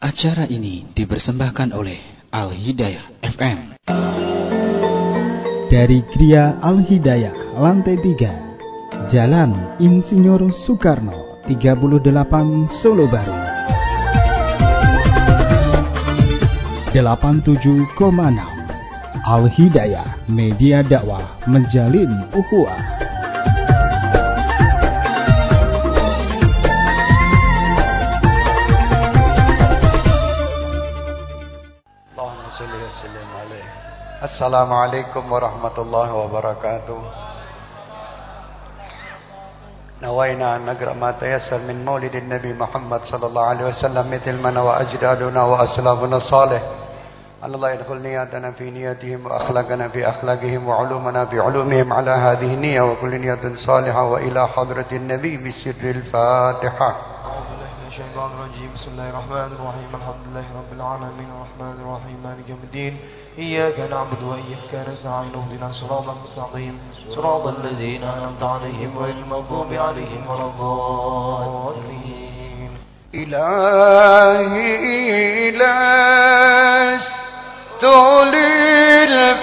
Acara ini dipersembahkan oleh Al Hidayah FM. Dari Gria Al Hidayah, lantai 3, Jalan Insinyur Soekarno, 38 Solo Baru. 87,6 Al Hidayah Media Dakwah Menjalin Ukhuwah. السلام عليكم ورحمة الله وبركاته. نوينا أن نقرأ ما تيسر من مولد النبي محمد صلى الله عليه وسلم مثل ما نوى أجدادنا وأسلافنا الصالح أن الله يدخل نياتنا في نياتهم وأخلاقنا في أخلاقهم وعلومنا في علومهم على هذه النية وكل نية صالحة وإلى حضرة النبي بسر الفاتحة. الشيطان الرجيم. بسم الله الرحمن الرحيم. الحمد لله رب العالمين. الرحمن الرحيم. مالك يوم الدين. إياك نعبد وإياك نستعين. اهدنا الصراط المستقيم. صراط الذين أنعمت عليهم غير المغضوب عليهم ولا الضالين. إلهي لست للفردوس.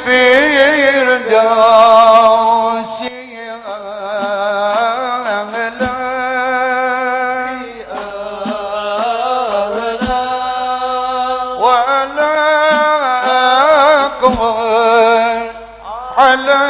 على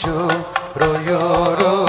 Yo, yo, yo.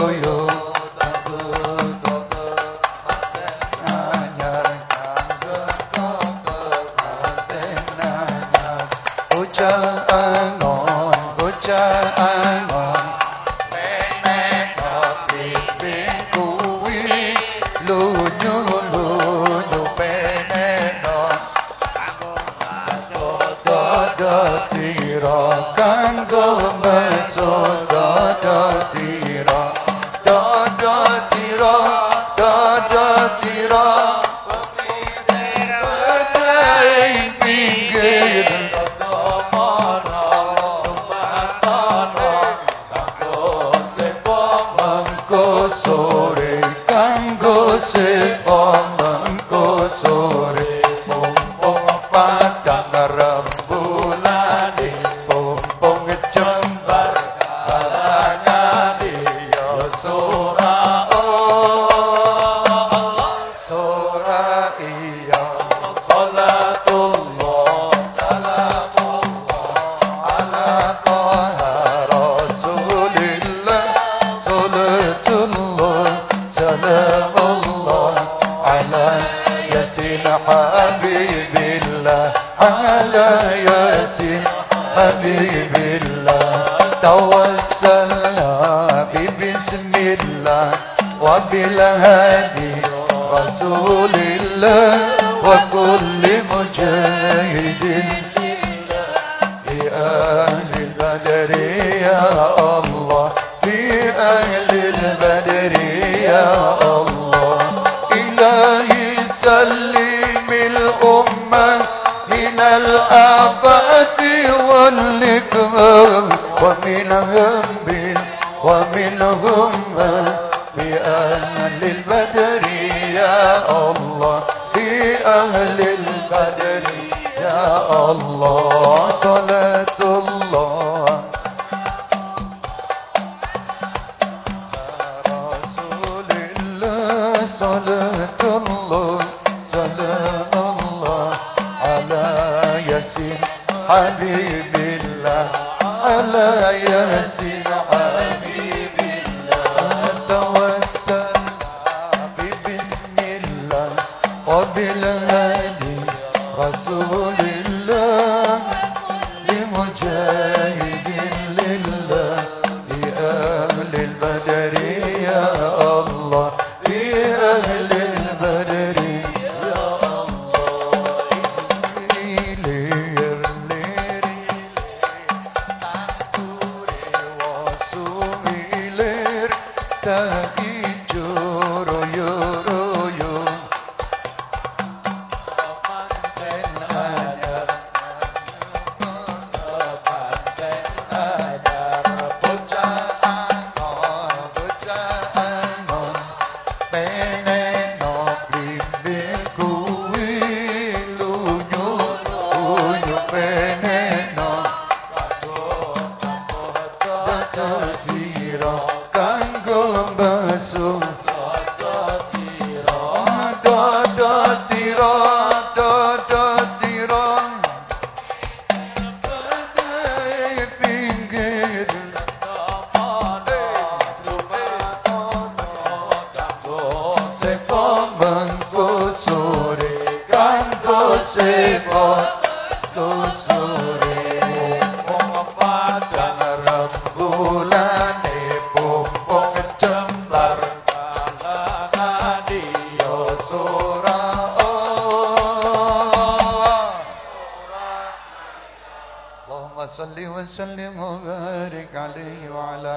وسلم وبارك عليه وعلى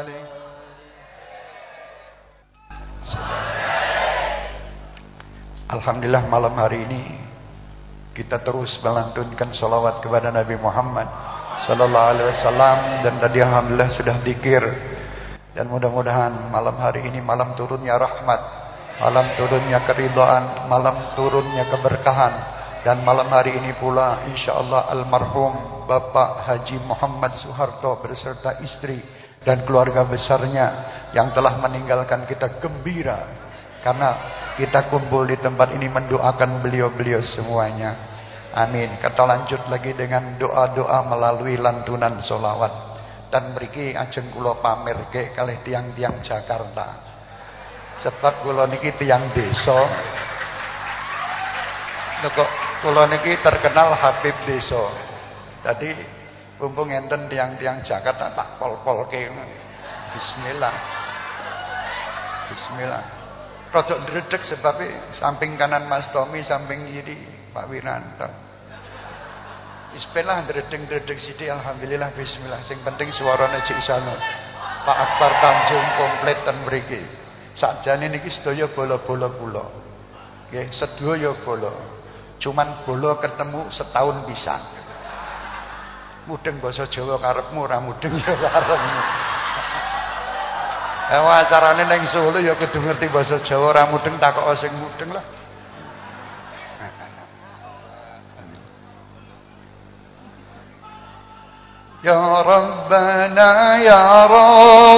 آله Alhamdulillah malam hari ini kita terus melantunkan salawat kepada Nabi Muhammad sallallahu alaihi wasallam dan tadi alhamdulillah sudah dikir dan mudah-mudahan malam hari ini malam turunnya rahmat, malam turunnya keridhaan, malam turunnya keberkahan dan malam hari ini pula insyaallah almarhum Bapak Haji Muhammad Soeharto beserta istri dan keluarga besarnya yang telah meninggalkan kita gembira karena kita kumpul di tempat ini mendoakan beliau-beliau semuanya. Amin. Kita lanjut lagi dengan doa-doa melalui lantunan solawat. Dan mriki ajeng kula pamer ke kalih tiang-tiang Jakarta. Sebab kula niki tiang desa. Kok kula niki terkenal Habib desa. Jadi mumpung enten tiang-tiang Jakarta tak pol-polke. Bismillah. Bismillah. Rodok ndredeg sebabnya samping kanan Mas Tommy, samping kiri Pak Wiranto. Bismillah ndredeg-ndredeg sithik alhamdulillah bismillah. Sing penting suarane cek isono. Pak Akbar Tanjung komplit ten mriki. Sakjane niki sedaya bola-bola kula. Nggih, sedaya bola. Cuman bola ketemu setahun bisa. Mudeng basa Jawa karepmu ora mudeng ya karepmu. Eh acarane ning Solo ya kudu ngerti basa Jawa ora mudeng takok sing mudeng lah. Ya Rabbana ya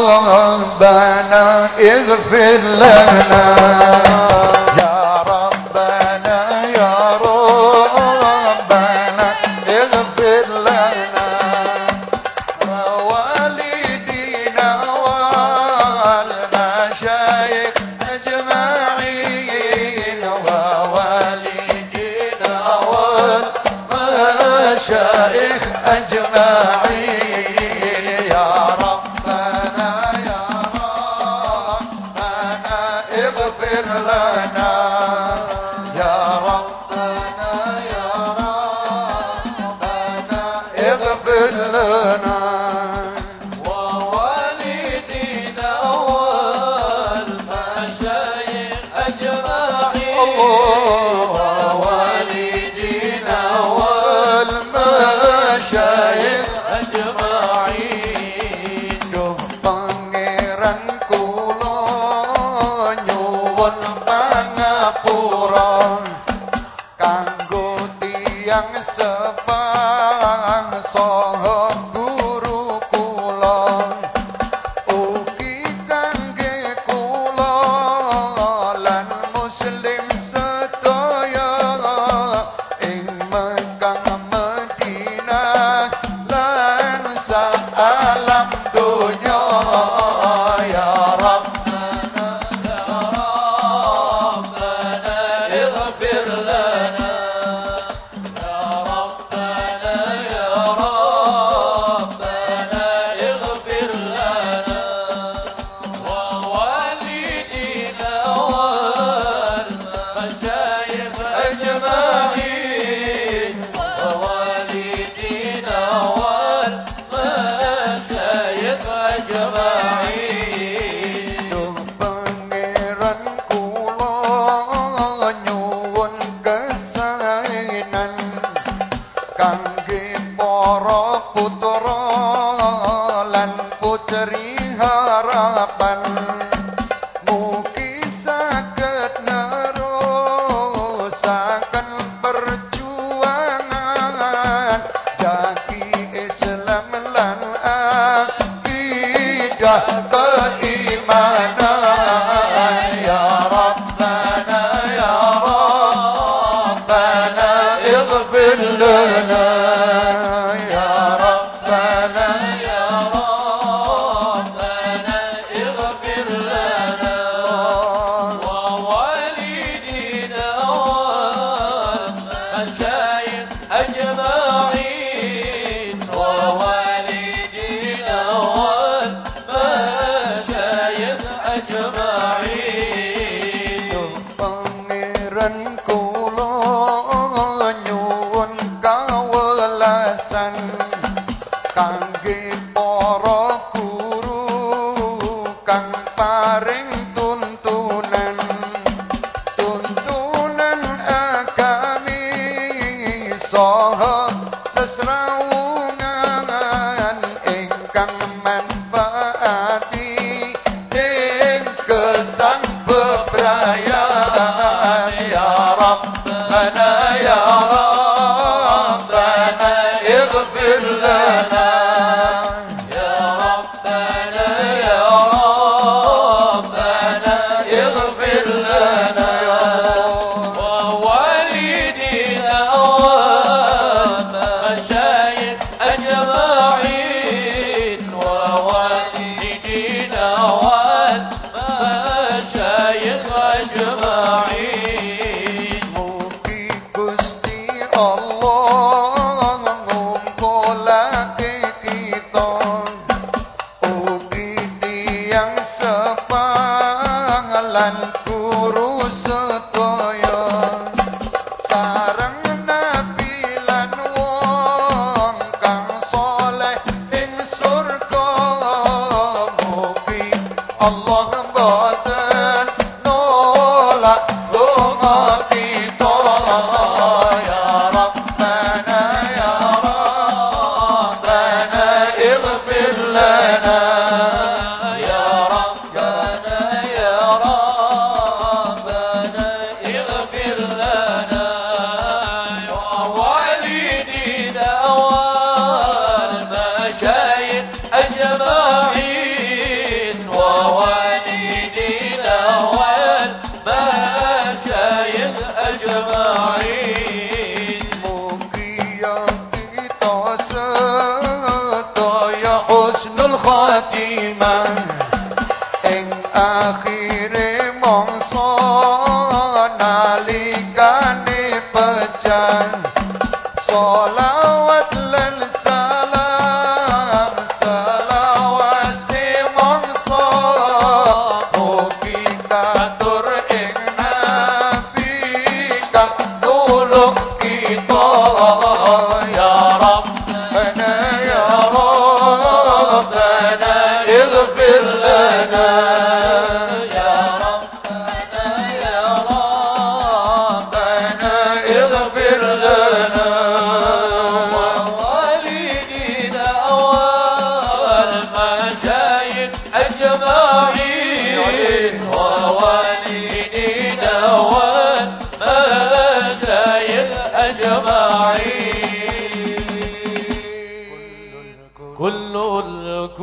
Rabbana ighfir lana kangge para putra lan putri harapan.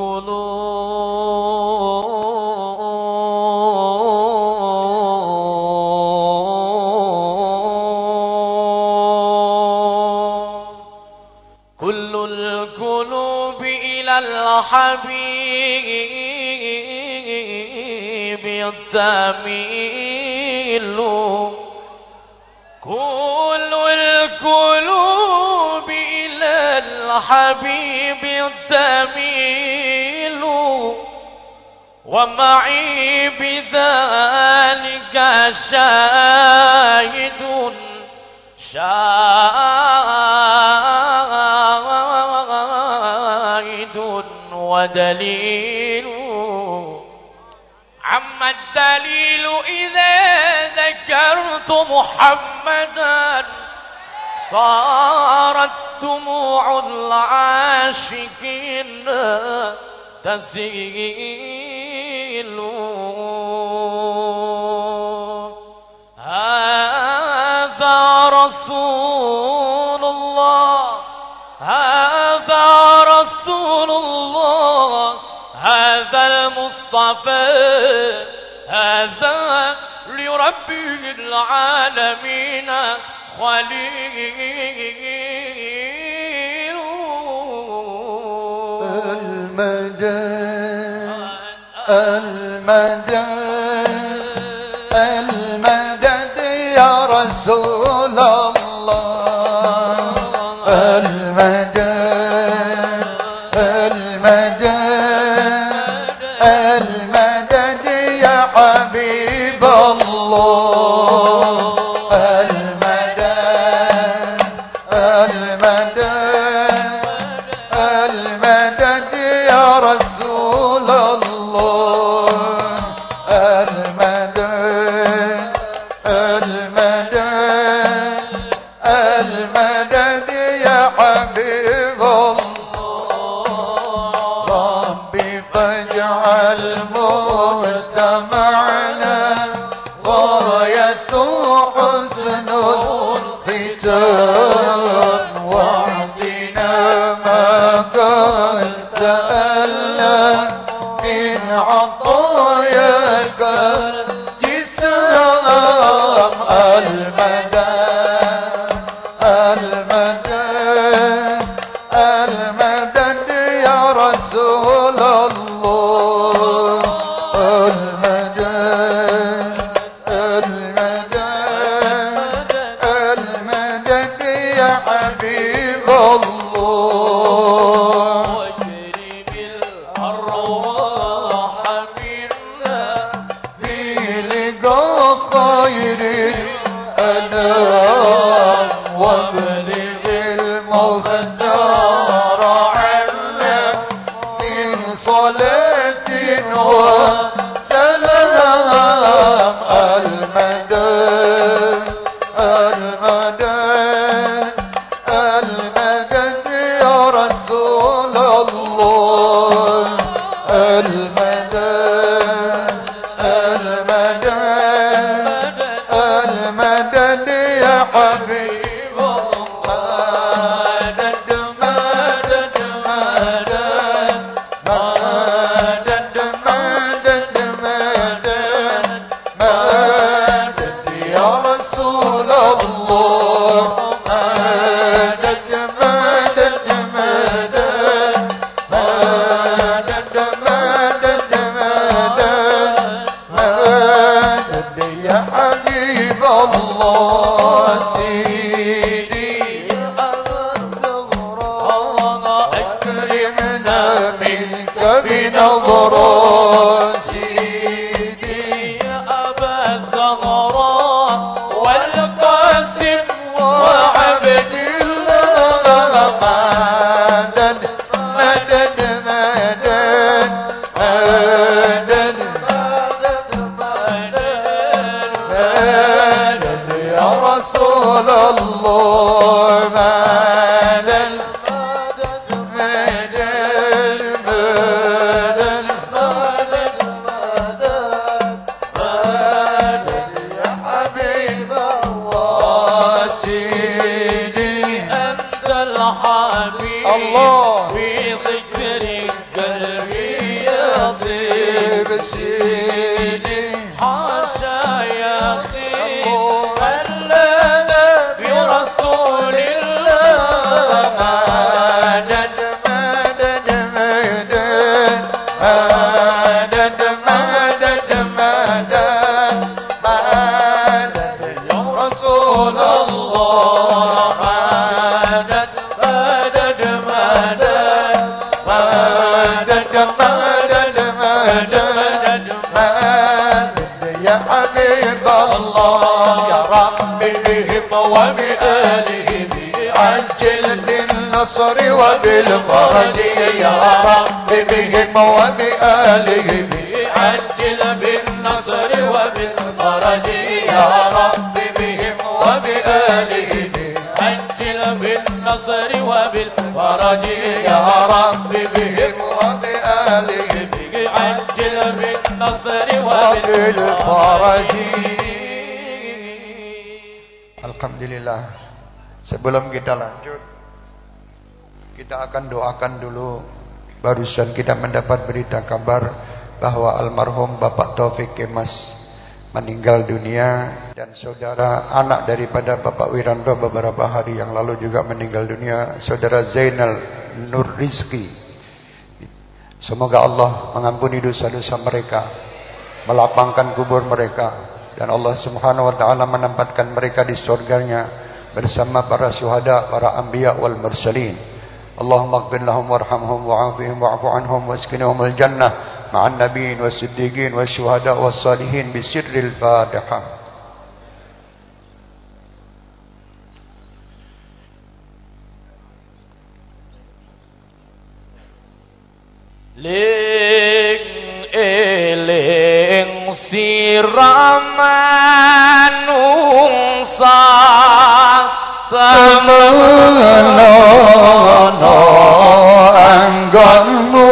الكلوب كل القلوب إلى الحبيب يتميل كل القلوب إلى الحبيب التميل ومعي بذلك شاهد شاهد ودليل. عما الدليل إذا ذكرت محمدا صارت دموع العاشقين تسير هذا رسول الله. هذا رسول الله. هذا المصطفى. هذا لرب العالمين خليل. المجال المدد المدد يا رسول الله. المدد يا حبيب الله. سيدي بهم وبآلهم عجل بالنصر وبالفرج يا رب بهم وبآلهم عجل بالنصر وبالفرج يا رب بهم وبآلهم عجل بالنصر وبالفرج يا رب بهم وبآلهم عجل بالنصر وبالفرج Alhamdulillah. Sebelum kita lanjut Kita akan doakan dulu. Barusan kita mendapat berita kabar Bahwa almarhum Bapak Taufik Kemas Meninggal dunia Dan saudara anak daripada Bapak Wiranto Beberapa hari yang lalu juga meninggal dunia Saudara Zainal Nur Rizki Semoga Allah mengampuni dosa-dosa mereka Melapangkan kubur mereka dan Allah Subhanahu wa taala menempatkan mereka di surganya bersama para syuhada, para anbiya wal mursalin. Allahumma ighfir lahum warhamhum wa'afihim wa'fu anhum waskinhum al-jannah ma'an nabiyyin was-siddiqin wasyuhada was-salihin bi sirril Fatihah. ling siramanungsa samana anggonmu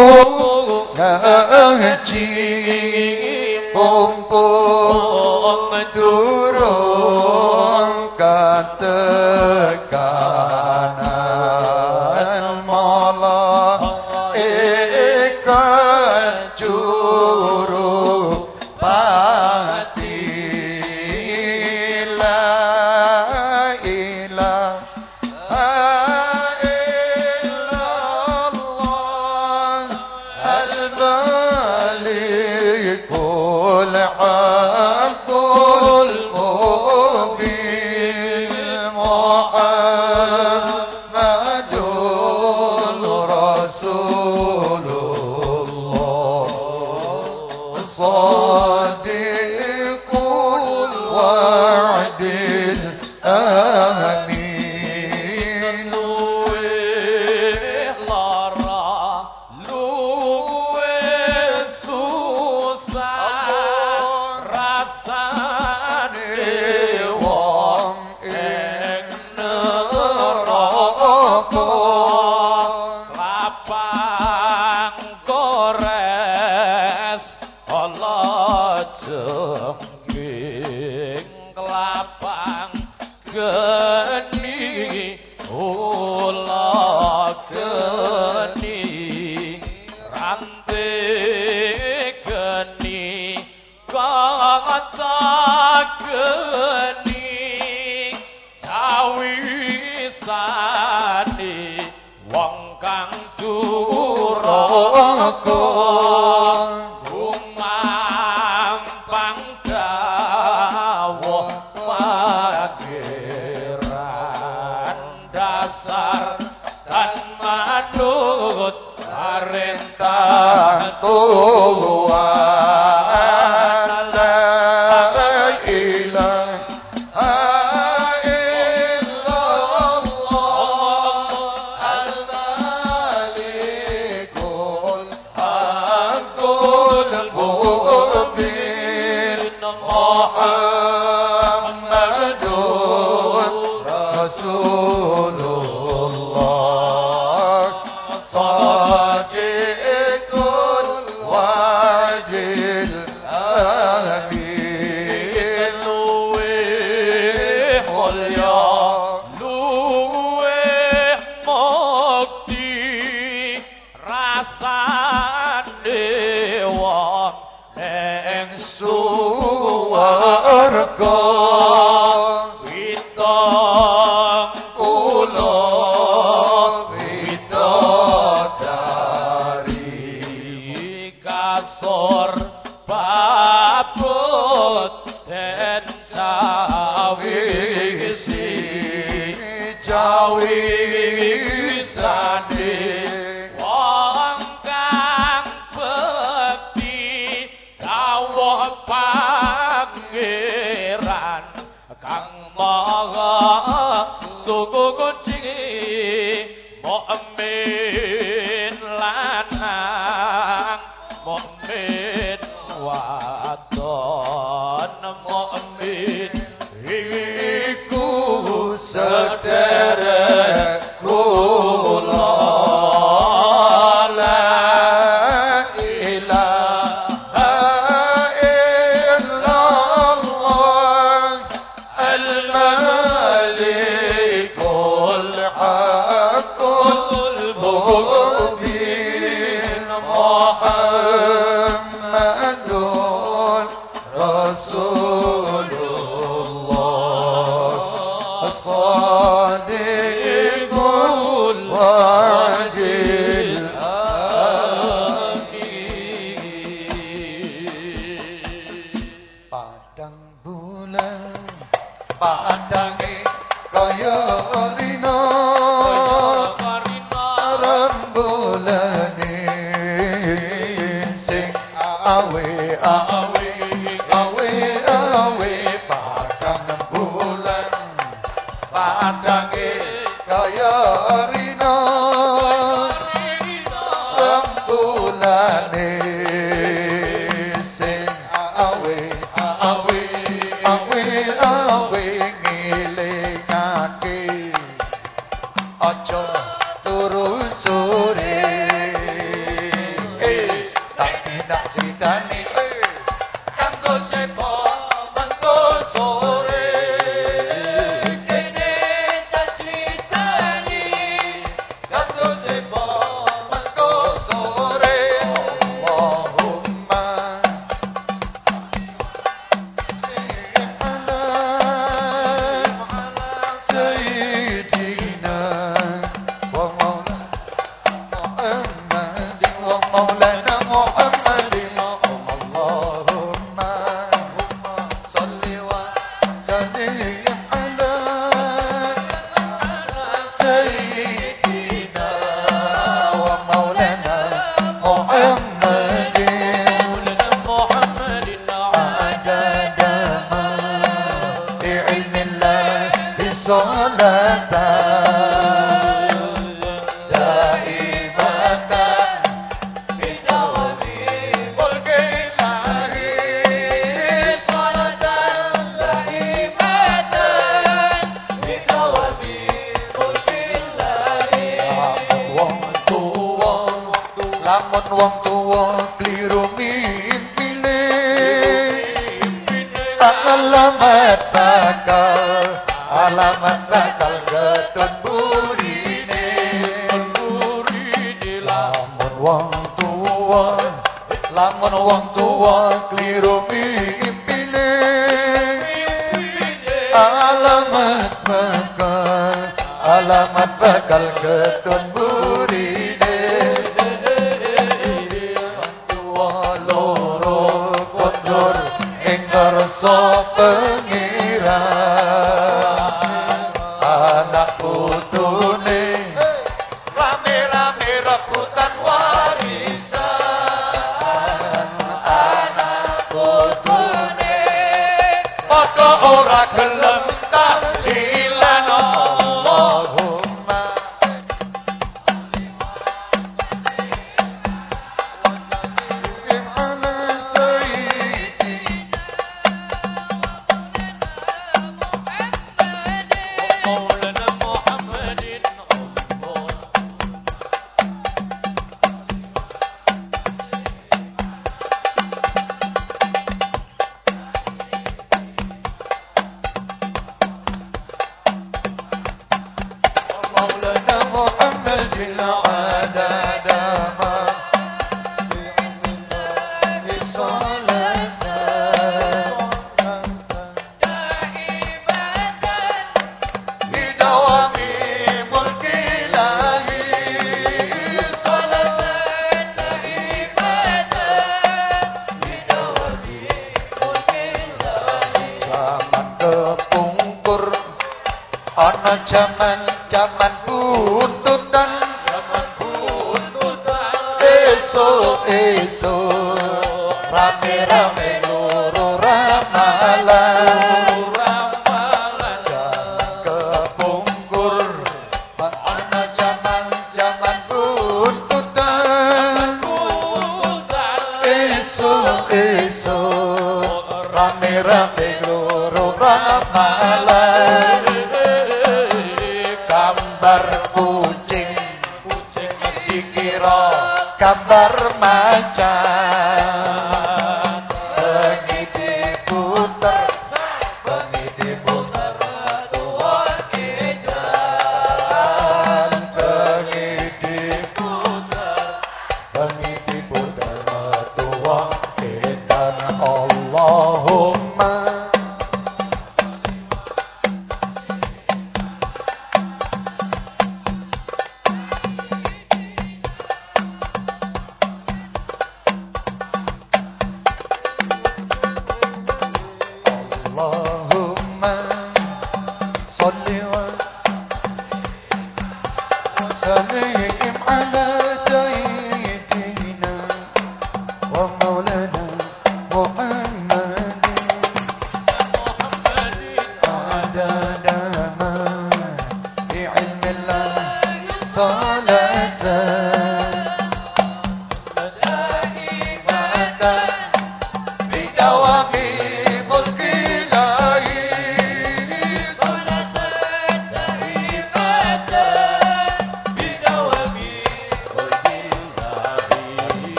eh tak tidak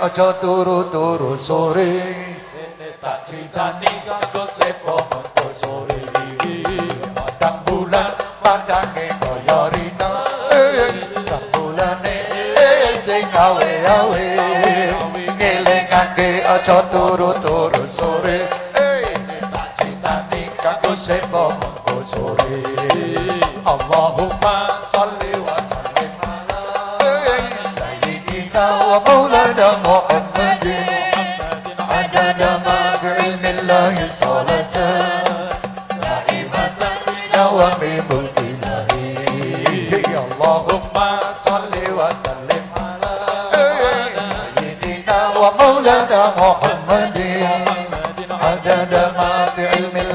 aja turu-turu sore. Tak cinta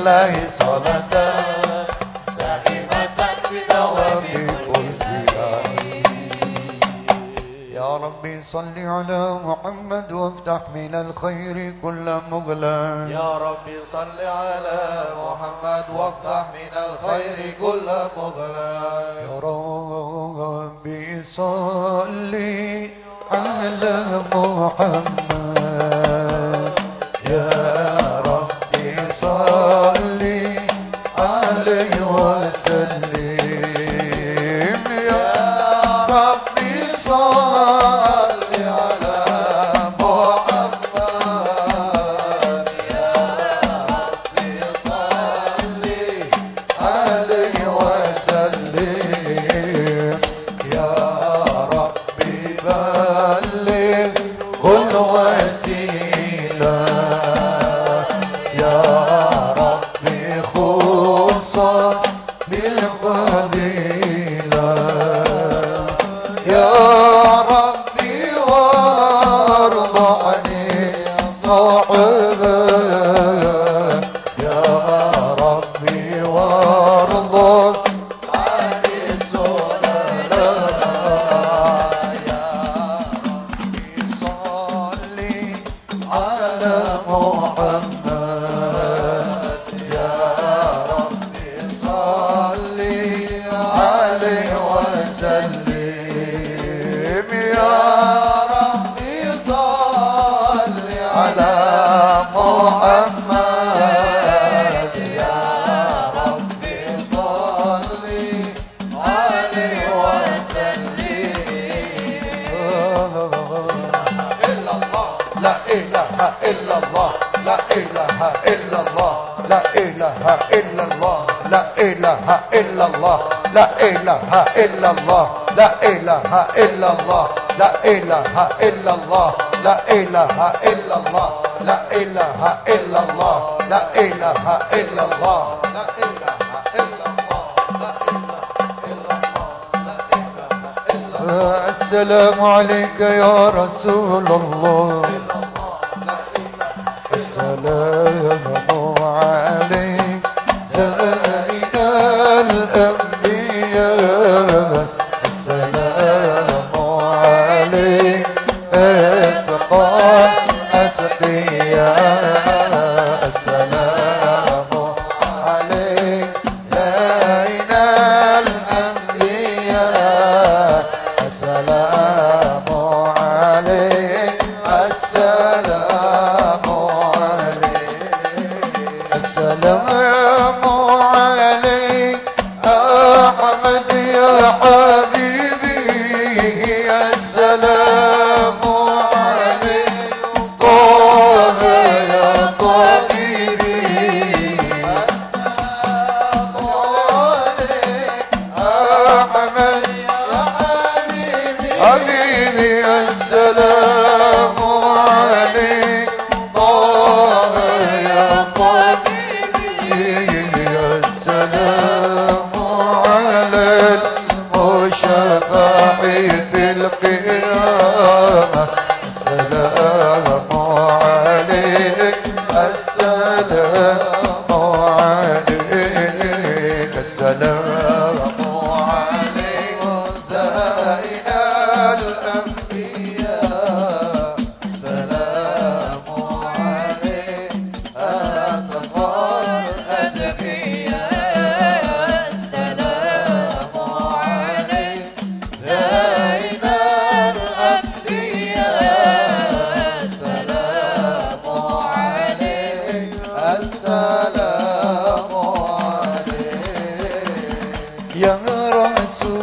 لله صلاة دائمة في دوام يا ربي صل على محمد وافتح من الخير كل مغلق يا ربي صل على محمد وافتح من الخير كل مغلق يا ربي صل على محمد. إلا الله لا إله إلا الله لا إله إلا الله لا إله إلا الله لا إله إلا الله لا إله إلا الله لا إله إلا الله لا إله إلا الله السلام عليك يا رسول الله Ya Resul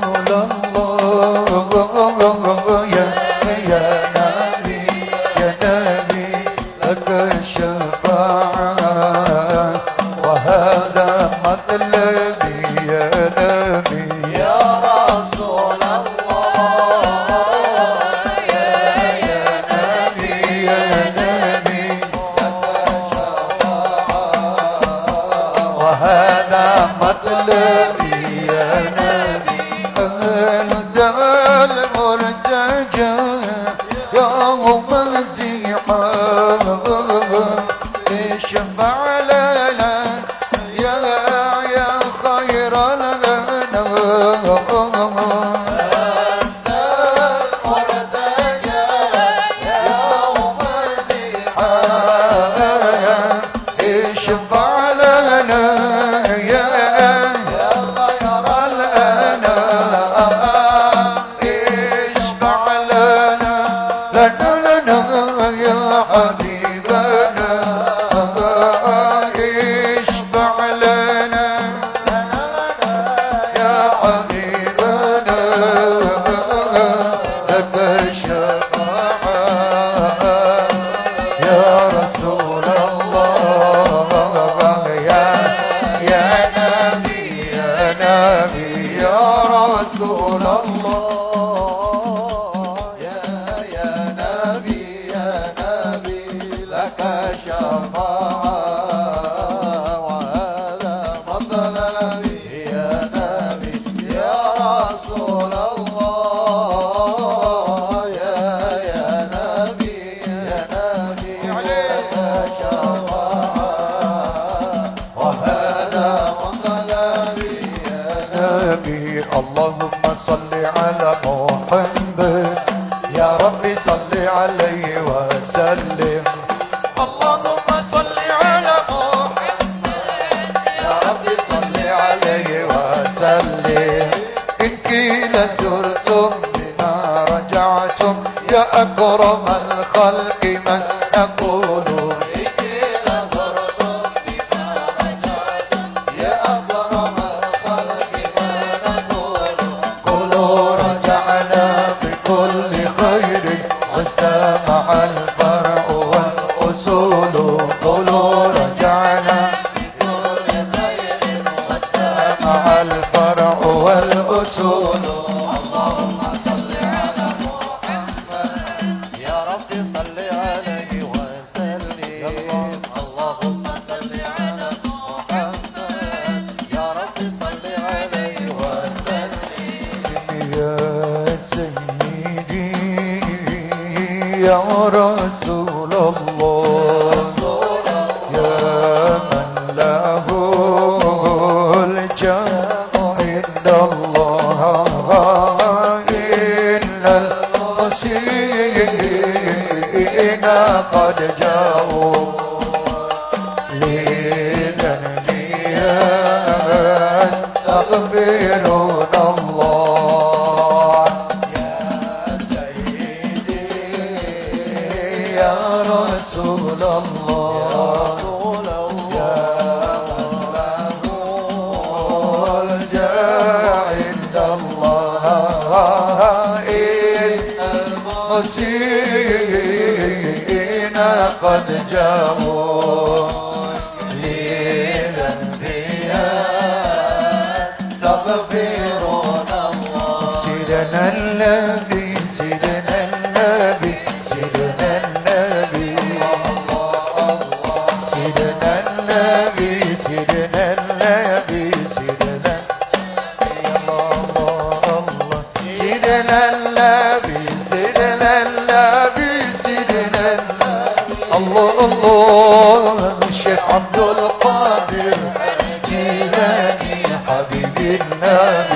عبد القادر الجيلاني حبيب النبي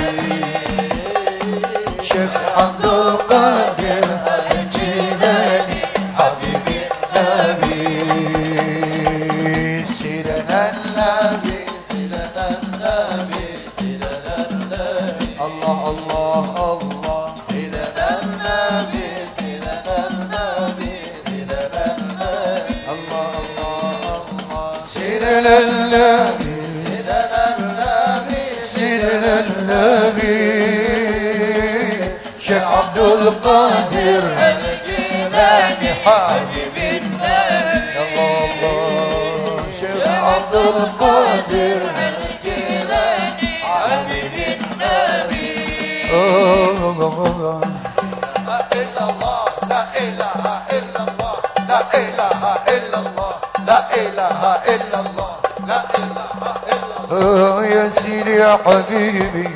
النبي شعبد القادر يا حبيبي.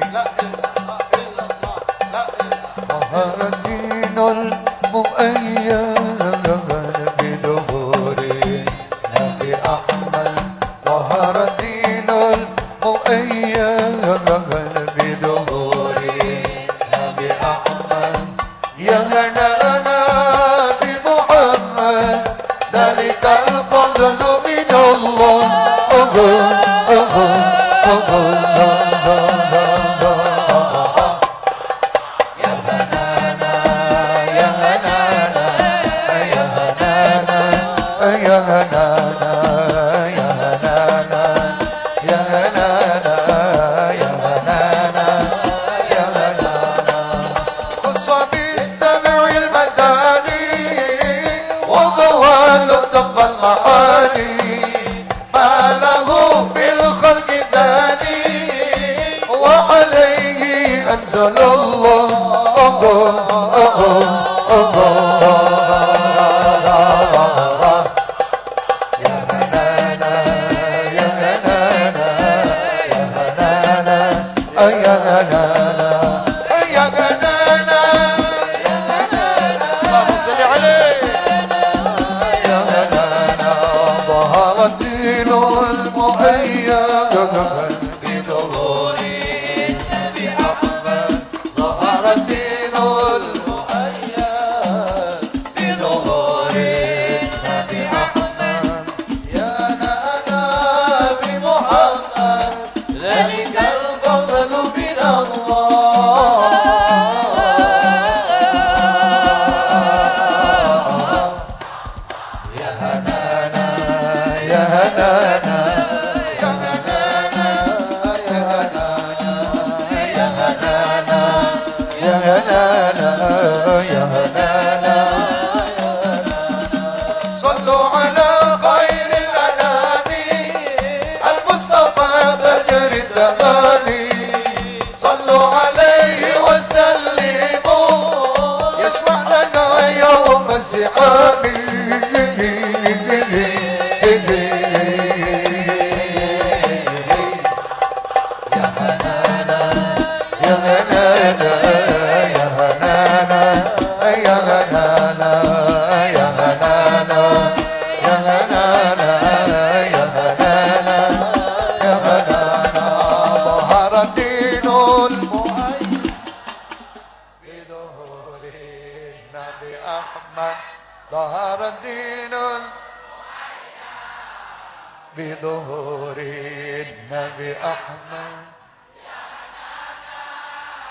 بأحمد.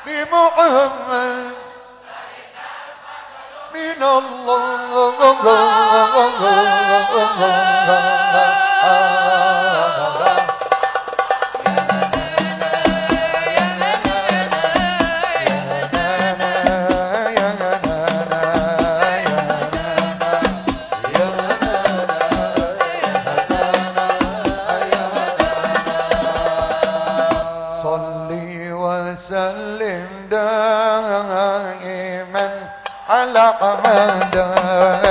بمحمد. من الله. da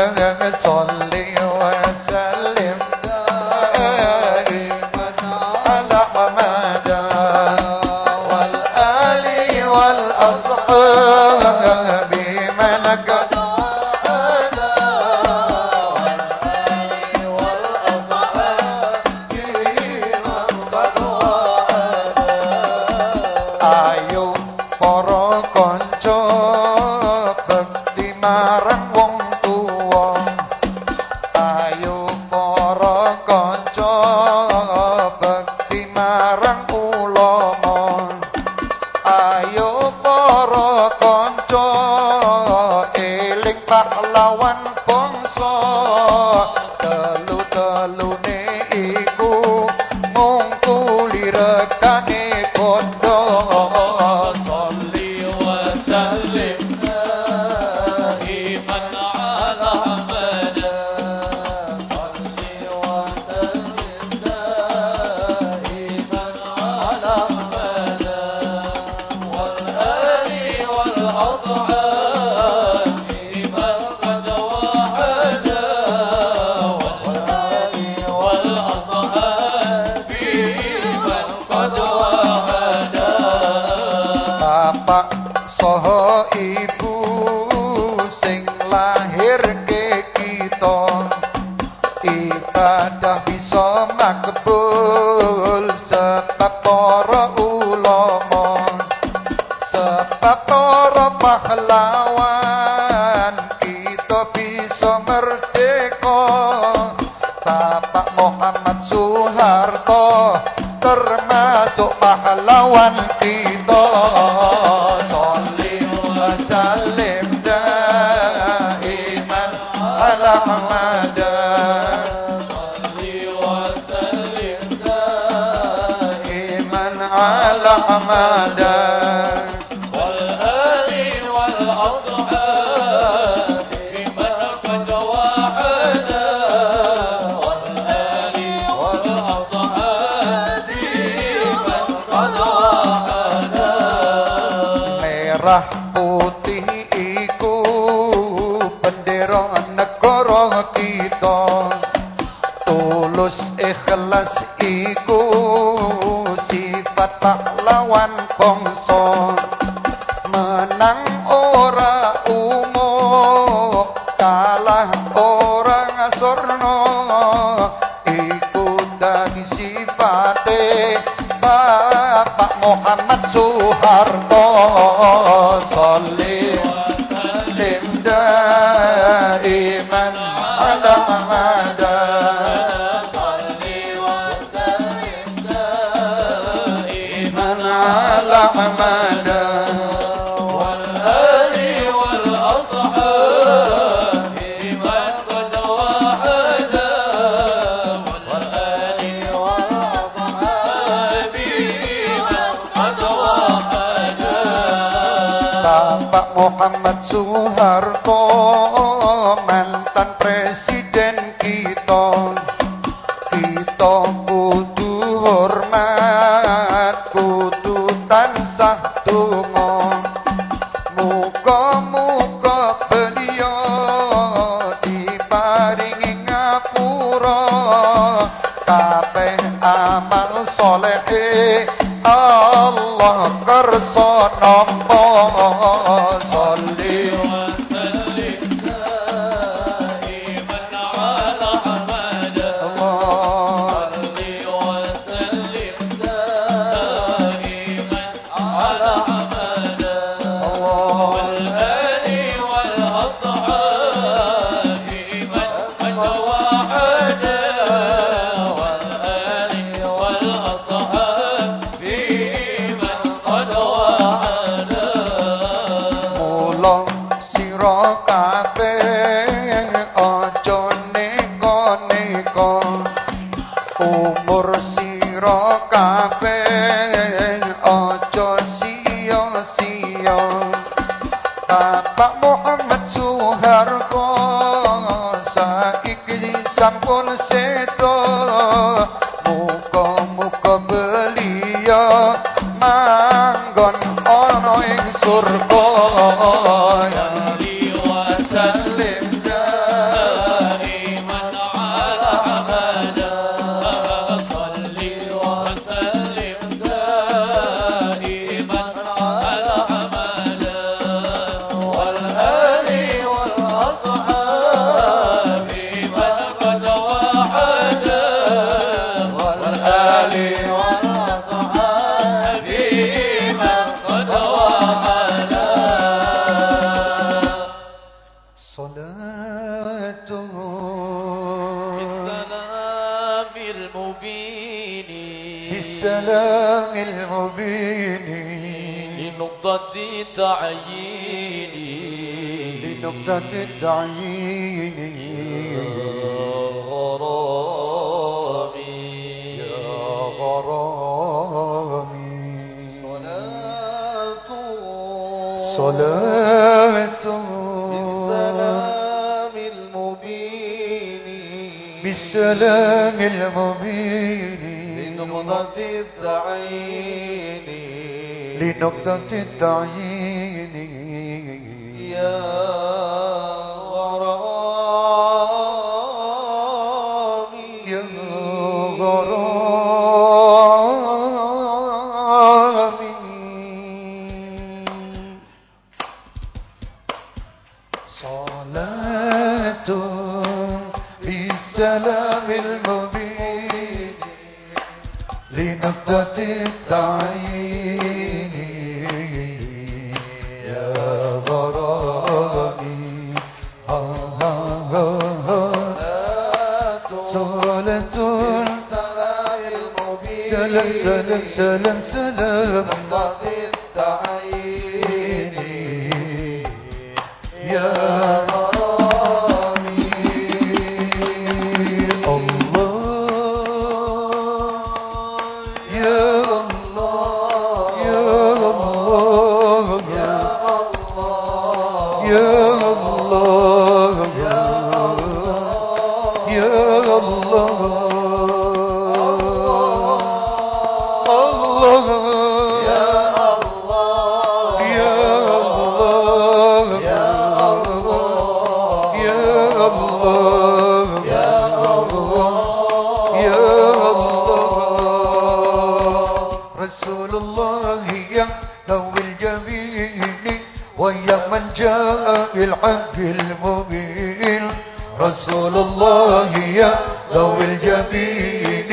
Ramada على حماده Bapak Muhammad Soeharto mantan presiden Allah, ya Allah, ya Allah. الحق المبين. رسول الله يا ذو الجبين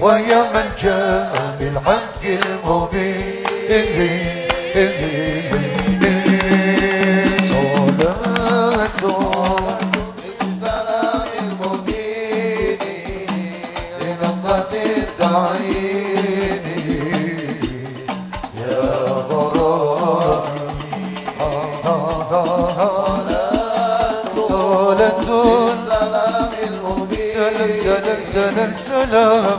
ويا من جاء بالحق المبين. love.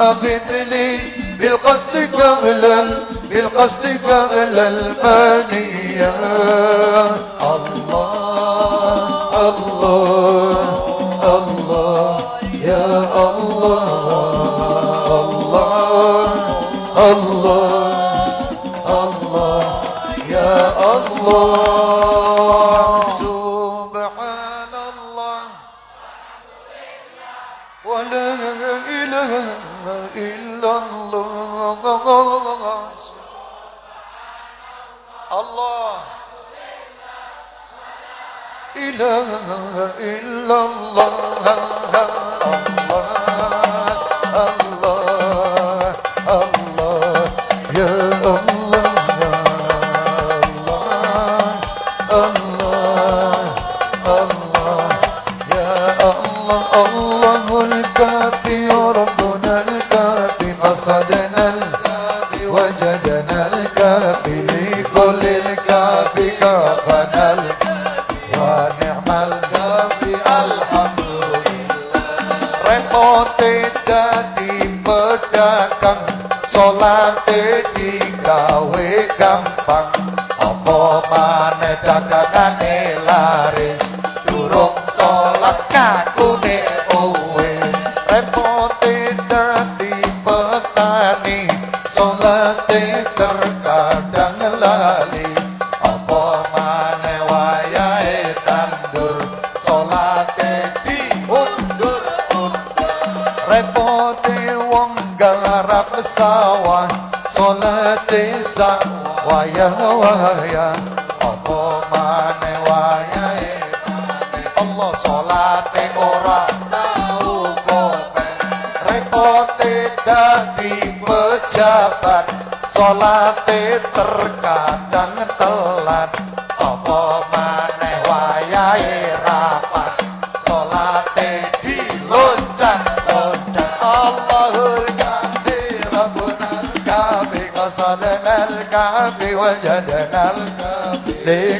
أقم لي بالقصد كغلا بالقصد كغلا المانيا de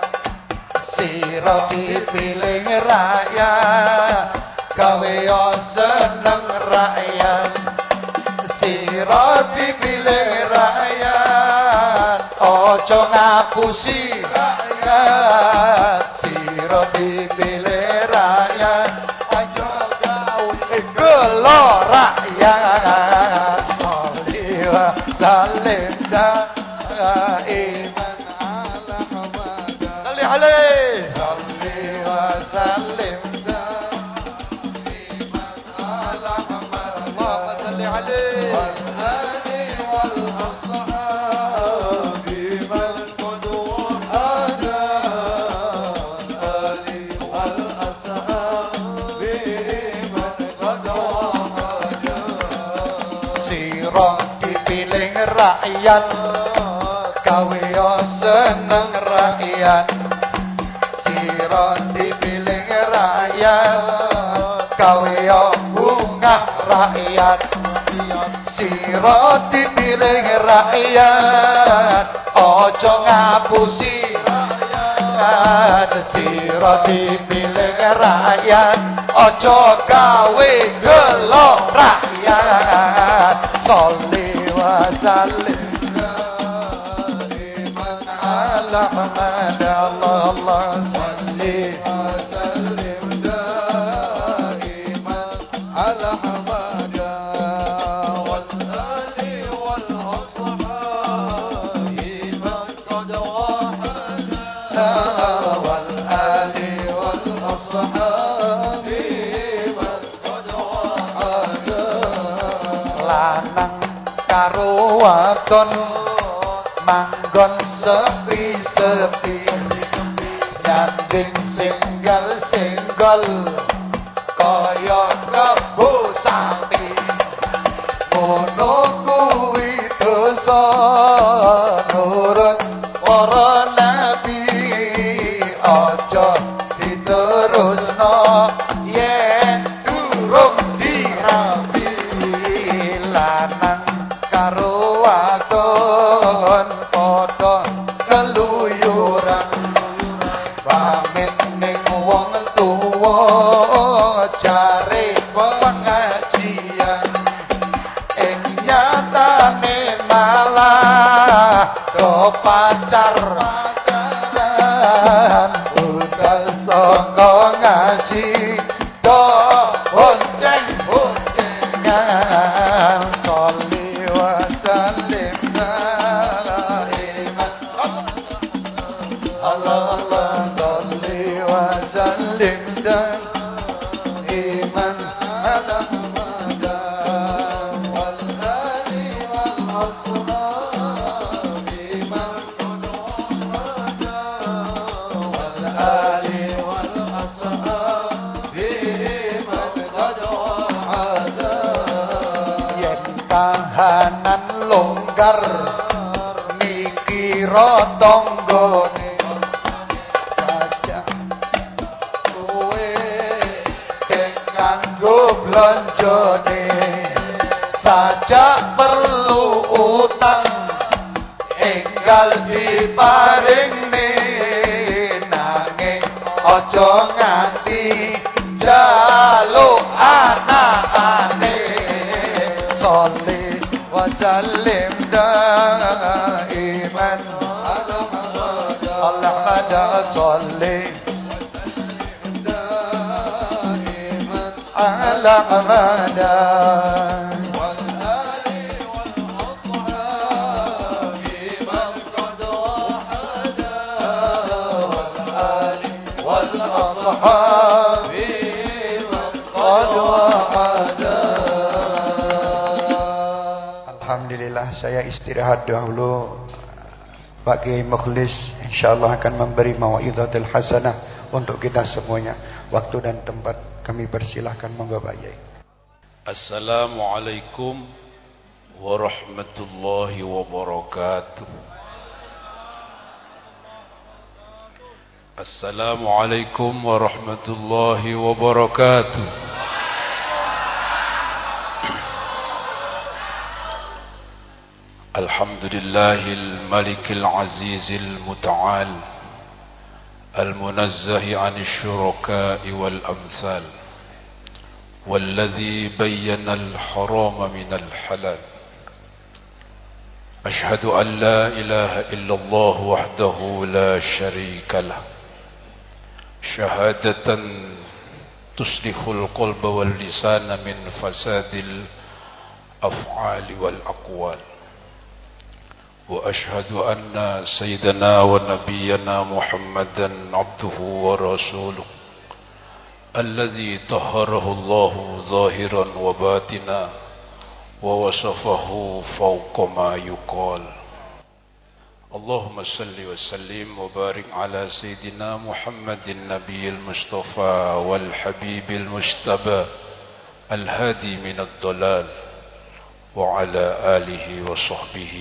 sira dipiling rakyat gawe seneng rakyat sira dipiling rakyat aja ngapusi rakyat sira dipiling rakyat gawe seneng rakyat. Sira dipilih rakyat gawe bunga rakyat. Sira dipilih rakyat aja ngapusi rakyat. Sira dipilih rakyat aja gawe gelo rakyat. Salim Na Ima wadon mang tanggane sajak kowe kanggo blonjone. Sajak perlu utang enggal diparingne. Nanging aja nganti jaluk anakane sholli wa sallim daiman والأصحاب من قد وحدا Alhamdulillah saya istirahat dahulu Pak Kiai Mukhlis insyaallah akan memberi mau'izatul hasanah untuk kita semuanya. Waktu dan tempat kami persilahkan monggo Pak Kiai. Assalamualaikum warahmatullahi wabarakatuh. Assalamualaikum warahmatullahi wabarakatuh. الحمد لله الملك العزيز المتعال المنزه عن الشركاء والأمثال والذي بين الحرام من الحلال. أشهد أن لا إله إلا الله وحده لا شريك له. شهادة تصلح القلب واللسان من فساد الأفعال والأقوال. وأشهد أن سيدنا ونبينا محمدا عبده ورسوله الذي طهره الله ظاهرا وباطنا ووصفه فوق ما يقال. اللهم صل وسلم وبارك على سيدنا محمد النبي المصطفى والحبيب المجتبى الهادي من الضلال وعلى آله وصحبه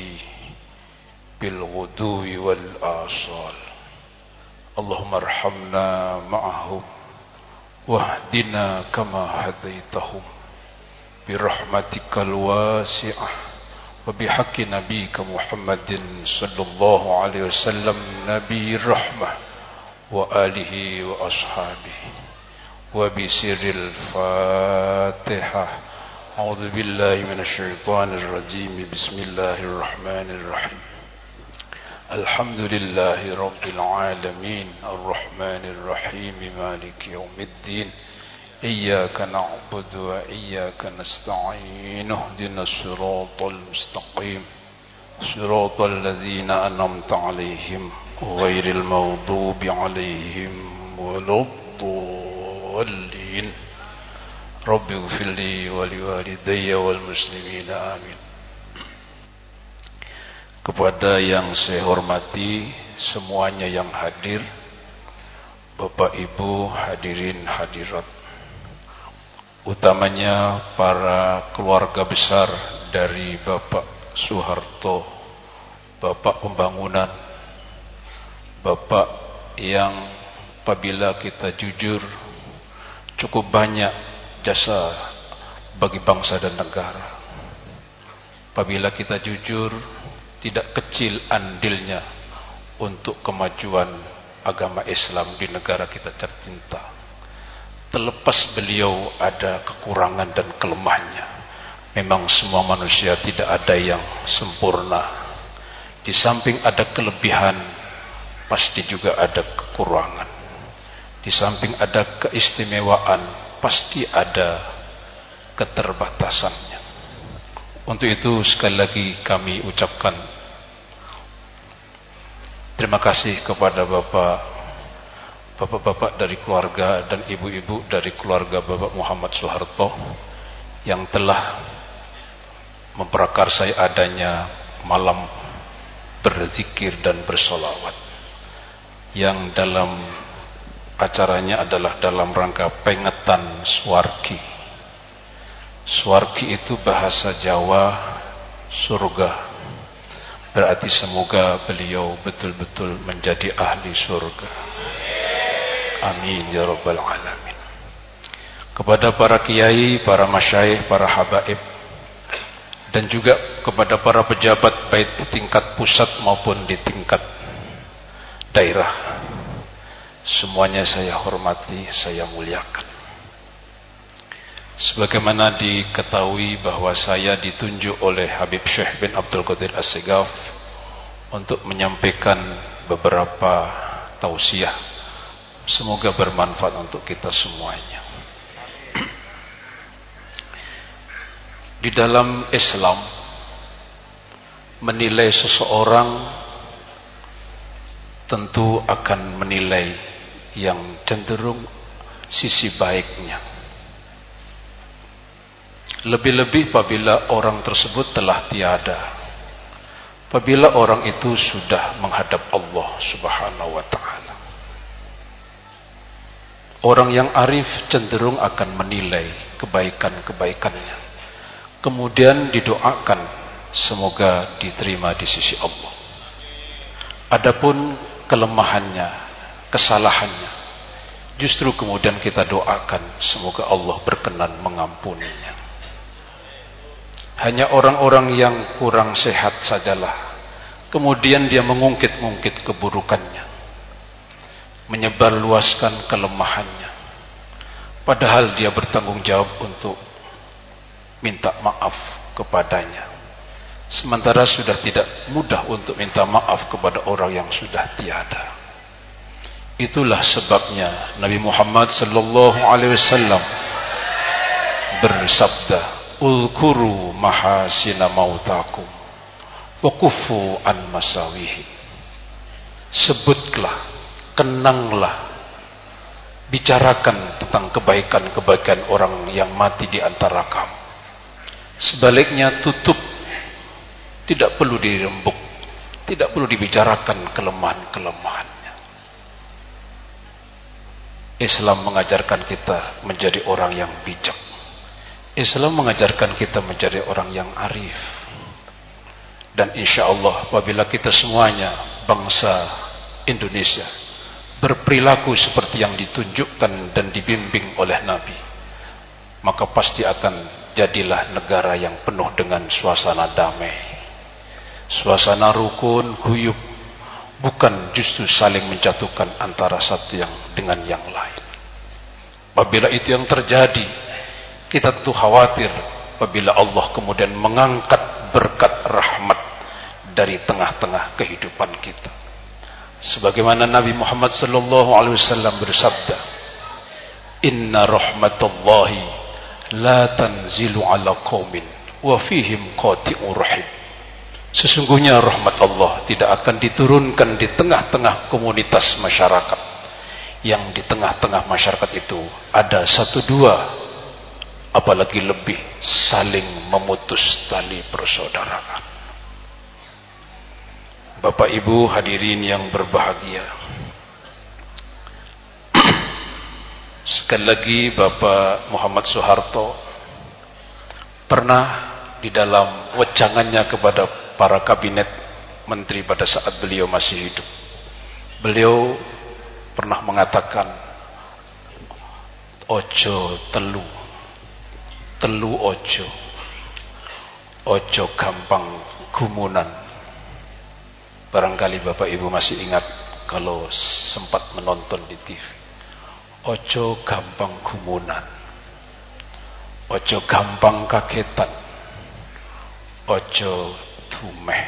بالغدو والآصال. اللهم ارحمنا معهم واهدنا كما هديتهم. برحمتك الواسعة وبحق نبيك محمد صلى الله عليه وسلم نبي الرحمة وآله وأصحابه. وبسر الفاتحة. أعوذ بالله من الشيطان الرجيم. بسم الله الرحمن الرحيم. الحمد لله رب العالمين الرحمن الرحيم مالك يوم الدين إياك نعبد وإياك نستعين اهدنا الصراط المستقيم صراط الذين أنعمت عليهم غير المغضوب عليهم ولا الضالين. رب اغفر لي ولوالدي والمسلمين آمين. Kepada yang saya hormati semuanya yang hadir Bapak Ibu hadirin hadirat. Utamanya para keluarga besar dari Bapak Soeharto Bapak pembangunan Bapak yang apabila kita jujur cukup banyak jasa bagi bangsa dan negara. Apabila kita jujur tidak kecil andilnya untuk kemajuan agama Islam di negara kita tercinta. Terlepas beliau ada kekurangan dan kelemahannya. Memang semua manusia tidak ada yang sempurna. Di samping ada kelebihan, pasti juga ada kekurangan. Di samping ada keistimewaan, pasti ada keterbatasannya. Untuk itu sekali lagi kami ucapkan terima kasih kepada Bapak Bapak-bapak dari keluarga dan ibu-ibu dari keluarga Bapak Muhammad Soeharto yang telah memprakarsai adanya malam berzikir dan bersolawat. Yang dalam acaranya adalah dalam rangka pengetan swargi swargi itu bahasa Jawa surga berarti semoga beliau betul-betul menjadi ahli surga Amin ya rabbal alamin. Kepada para kiai, para masyaih, para habaib dan juga kepada para pejabat baik di tingkat pusat maupun di tingkat daerah. Semuanya saya hormati, saya muliakan. Sebagaimana diketahui bahwa saya ditunjuk oleh Habib Syekh bin Abdul Qadir As-Segaf untuk menyampaikan beberapa tausiah Semoga bermanfaat untuk kita semuanya. Di dalam Islam menilai seseorang tentu akan menilai yang cenderung sisi baiknya. Lebih-lebih apabila orang tersebut telah tiada. Apabila orang itu sudah menghadap Allah Subhanahu wa taala. Orang yang arif cenderung akan menilai kebaikan-kebaikannya. Kemudian didoakan semoga diterima di sisi Allah. Adapun kelemahannya, kesalahannya, justru kemudian kita doakan semoga Allah berkenan mengampuninya. Hanya orang-orang yang kurang sehat sajalah. Kemudian dia mengungkit-ungkit keburukannya menyebarluaskan kelemahannya. Padahal dia bertanggung jawab untuk minta maaf kepadanya. Sementara sudah tidak mudah untuk minta maaf kepada orang yang sudah tiada. Itulah sebabnya Nabi Muhammad sallallahu alaihi wasallam bersabda, "Ulkuru mahasina mautakum wa kufu an masawihi." Sebutlah kenanglah bicarakan tentang kebaikan-kebaikan orang yang mati di antara kamu. Sebaliknya tutup. Tidak perlu dirembuk tidak perlu dibicarakan kelemahan-kelemahannya. Islam mengajarkan kita menjadi orang yang bijak Islam mengajarkan kita menjadi orang yang arif. Dan insya Allah apabila kita semuanya bangsa Indonesia berperilaku seperti yang ditunjukkan dan dibimbing oleh Nabi maka pasti akan jadilah negara yang penuh dengan suasana damai. Suasana rukun guyup bukan justru saling menjatuhkan antara satu yang dengan yang lain. Apabila itu yang terjadi kita tentu khawatir apabila Allah kemudian mengangkat berkat rahmat dari tengah-tengah kehidupan kita. Sebagaimana Nabi Muhammad sallallahu alaihi wasallam bersabda Inna rahmatallahi la tanzilu ala qaumin wa fihim qati'ur rahim. Sesungguhnya rahmat Allah tidak akan diturunkan di tengah-tengah komunitas masyarakat. Yang di tengah-tengah masyarakat itu ada satu dua apalagi lebih saling memutus tali persaudaraan Bapak Ibu hadirin yang berbahagia. Sekali lagi Bapak Muhammad Soeharto pernah di dalam wejangannya kepada para kabinet menteri pada saat beliau masih hidup. Beliau pernah mengatakan ojo telu telu ojo ojo gampang gumunan Barangkali Bapak Ibu masih ingat kalau sempat menonton di TV. Ojo gampang gumunan. Ojo gampang kagetan. Ojo tumeh.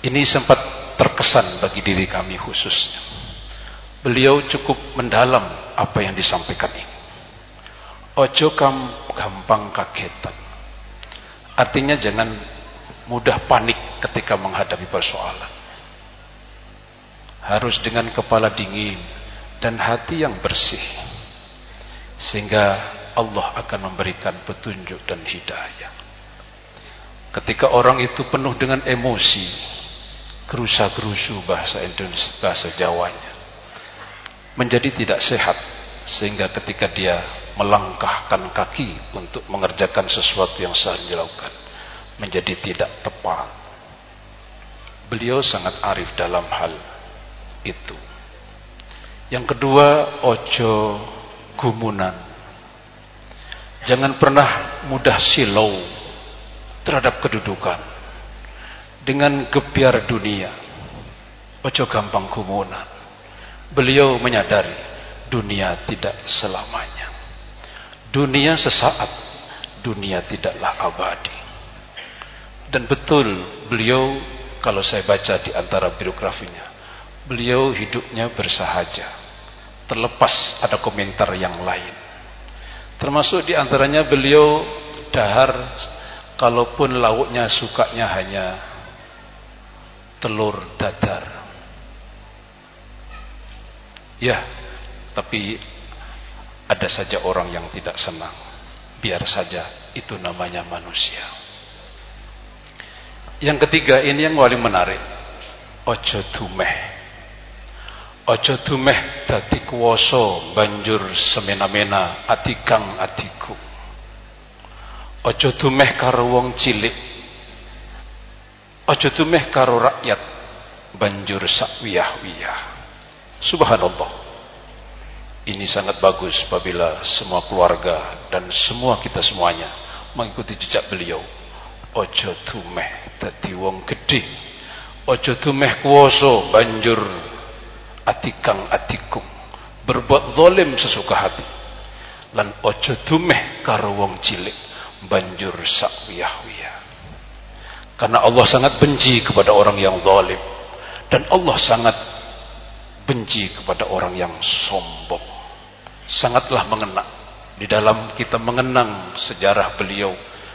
Ini sempat terkesan bagi diri kami khususnya. Beliau cukup mendalam apa yang disampaikan ini. Ojo kam gampang kagetan. Artinya jangan mudah panik ketika menghadapi persoalan. Harus dengan kepala dingin dan hati yang bersih. Sehingga Allah akan memberikan petunjuk dan hidayah. Ketika orang itu penuh dengan emosi, gerusa-gerusu bahasa Indonesia, bahasa Jawanya, menjadi tidak sehat sehingga ketika dia melangkahkan kaki untuk mengerjakan sesuatu yang seharusnya dilakukan menjadi tidak tepat. Beliau sangat arif dalam hal itu. Yang kedua, ojo gumunan. Jangan pernah mudah silau terhadap kedudukan. Dengan gebiar dunia. Ojo gampang gumunan. Beliau menyadari dunia tidak selamanya. Dunia sesaat, dunia tidaklah abadi. Dan betul beliau kalau saya baca di antara biografinya, beliau hidupnya bersahaja. Terlepas ada komentar yang lain. Termasuk di antaranya beliau dahar kalaupun lauknya sukanya hanya telur dadar. Ya, tapi ada saja orang yang tidak senang. Biar saja itu namanya manusia. Yang ketiga ini yang paling menarik. Ojo tumeh. Ojo tumeh dadi kuwasa banjur semena-mena atikang atiku. Ojo tumeh karo wong cilik. Ojo tumeh karo rakyat banjur sak wiyah-wiyah. Subhanallah. Ini sangat bagus apabila semua keluarga dan semua kita semuanya mengikuti jejak beliau. Ojo tumeh dadi wong gede. Ojo tumeh kuoso banjur atikang atikum. Berbuat zalim sesuka hati. Lan ojo tumeh karo wong cilik banjur sak wiyah-wiyah. Karena Allah sangat benci kepada orang yang zalim dan Allah sangat benci kepada orang yang sombong sangatlah mengena di dalam kita mengenang sejarah beliau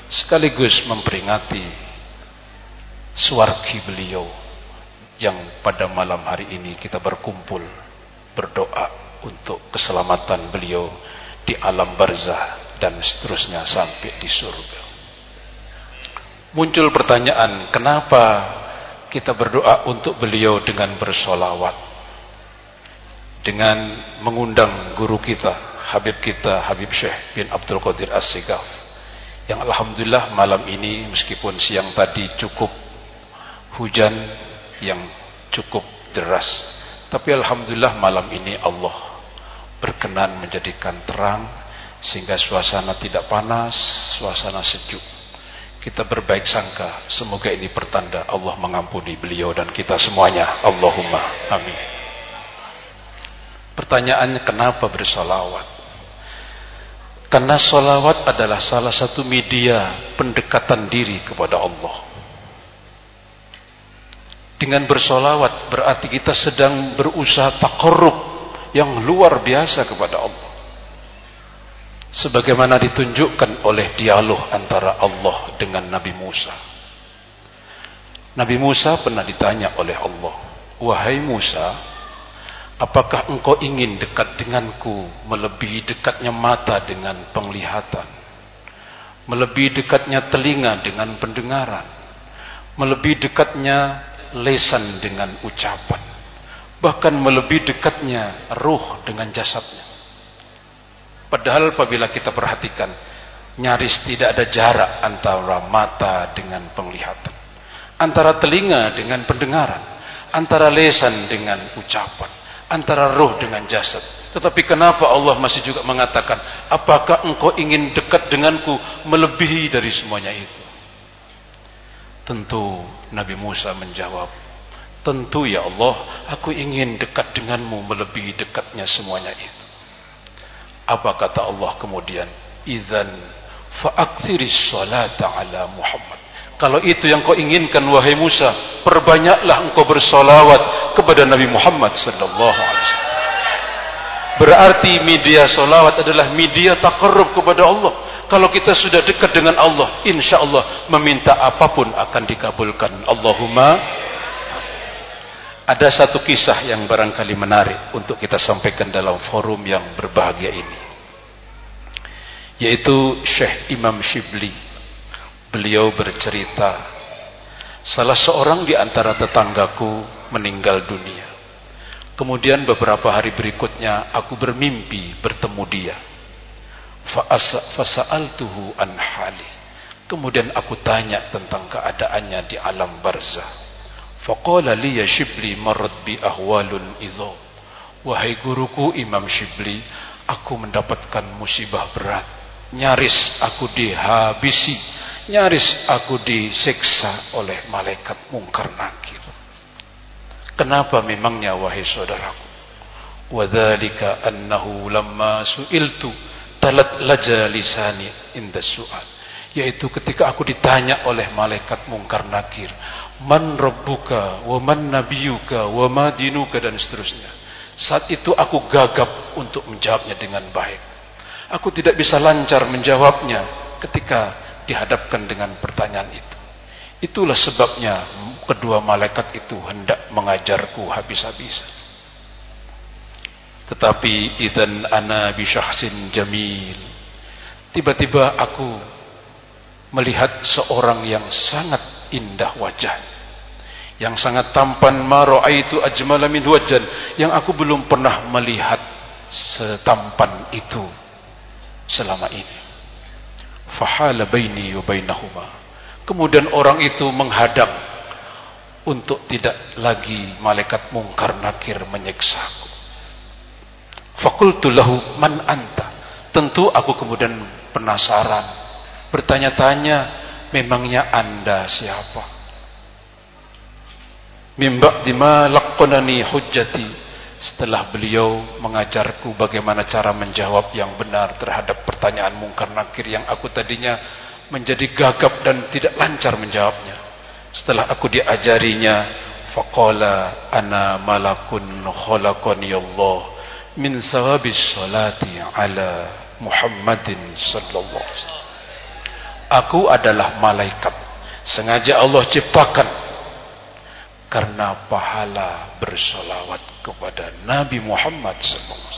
sekaligus memperingati suarki beliau yang pada malam hari ini kita berkumpul berdoa untuk keselamatan beliau di alam barzah dan seterusnya sampai di surga. Muncul pertanyaan, kenapa kita berdoa untuk beliau dengan bersolawat? Dengan mengundang guru kita, Habib kita, Habib Syekh bin Abdul Qadir As-Sigaf. Yang Alhamdulillah malam ini meskipun siang tadi cukup hujan yang cukup deras. Tapi Alhamdulillah malam ini Allah berkenan menjadikan terang sehingga suasana tidak panas, suasana sejuk. Kita berbaik sangka, semoga ini pertanda Allah mengampuni beliau dan kita semuanya. Allahumma amin. Pertanyaannya kenapa bersolawat? Karena solawat adalah salah satu media pendekatan diri kepada Allah. Dengan bersolawat berarti kita sedang berusaha takarrub yang luar biasa kepada Allah. Sebagaimana ditunjukkan oleh dialog antara Allah dengan Nabi Musa. Nabi Musa pernah ditanya oleh Allah, "Wahai Musa, Apakah engkau ingin dekat denganku melebihi dekatnya mata dengan penglihatan? Melebihi dekatnya telinga dengan pendengaran? Melebihi dekatnya lesan dengan ucapan? Bahkan melebihi dekatnya ruh dengan jasadnya? Padahal apabila kita perhatikan, nyaris tidak ada jarak antara mata dengan penglihatan. Antara telinga dengan pendengaran. Antara lesan dengan ucapan antara roh dengan jasad. Tetapi kenapa Allah masih juga mengatakan, apakah engkau ingin dekat denganku melebihi dari semuanya itu? Tentu Nabi Musa menjawab, tentu ya Allah, aku ingin dekat denganmu melebihi dekatnya semuanya itu. Apa kata Allah kemudian? Idzan fa'aktsiris salata ala Muhammad. Kalau itu yang kau inginkan wahai Musa, perbanyaklah engkau bersolawat kepada Nabi Muhammad sallallahu alaihi wasallam. Berarti media solawat adalah media takarrub kepada Allah. Kalau kita sudah dekat dengan Allah, insya Allah meminta apa pun akan dikabulkan. Allahumma ada satu kisah yang barangkali menarik untuk kita sampaikan dalam forum yang berbahagia ini. Yaitu Syekh Imam Shibli Beliau bercerita, salah seorang di antara tetanggaku meninggal dunia. Kemudian beberapa hari berikutnya aku bermimpi bertemu dia. Fasa'altuhu an hali. Kemudian aku tanya tentang keadaannya di alam barzah. Faqala li ya Shibli marad bi ahwalun idho. Wahai guruku Imam Shibli, aku mendapatkan musibah berat. Nyaris aku dihabisi nyaris aku disiksa oleh malaikat mungkar nakir. Kenapa memangnya wahai saudaraku? Wadhalika annahu lamma su'iltu talat laja lisani inda su'al. Yaitu ketika aku ditanya oleh malaikat mungkar nakir. Man rabbuka wa man nabiyuka wa ma dinuka dan seterusnya. Saat itu aku gagap untuk menjawabnya dengan baik. Aku tidak bisa lancar menjawabnya ketika dihadapkan dengan pertanyaan itu. Itulah sebabnya kedua malaikat itu hendak mengajarku habis-habisan. Tetapi idan ana bisyahsin jamil. Tiba-tiba aku melihat seorang yang sangat indah wajah. Yang sangat tampan mara'aitu ajmala min wajan. Yang aku belum pernah melihat setampan itu selama ini fahala baini wa bainahuma. Kemudian orang itu menghadang untuk tidak lagi malaikat mungkar nakir menyiksaku fakultu lahu man anta? Tentu aku kemudian penasaran. Bertanya-tanya memangnya anda siapa? Mimba dima laqanani hujjati setelah beliau mengajarku bagaimana cara menjawab yang benar terhadap pertanyaan mungkar nakir yang aku tadinya menjadi gagap dan tidak lancar menjawabnya. Setelah aku diajarinya, faqala ana malakun khalaqani Allah min sawabis salati ala Muhammadin sallallahu alaihi wasallam. Aku adalah malaikat sengaja Allah ciptakan karena pahala bersolawat kepada Nabi Muhammad SAW.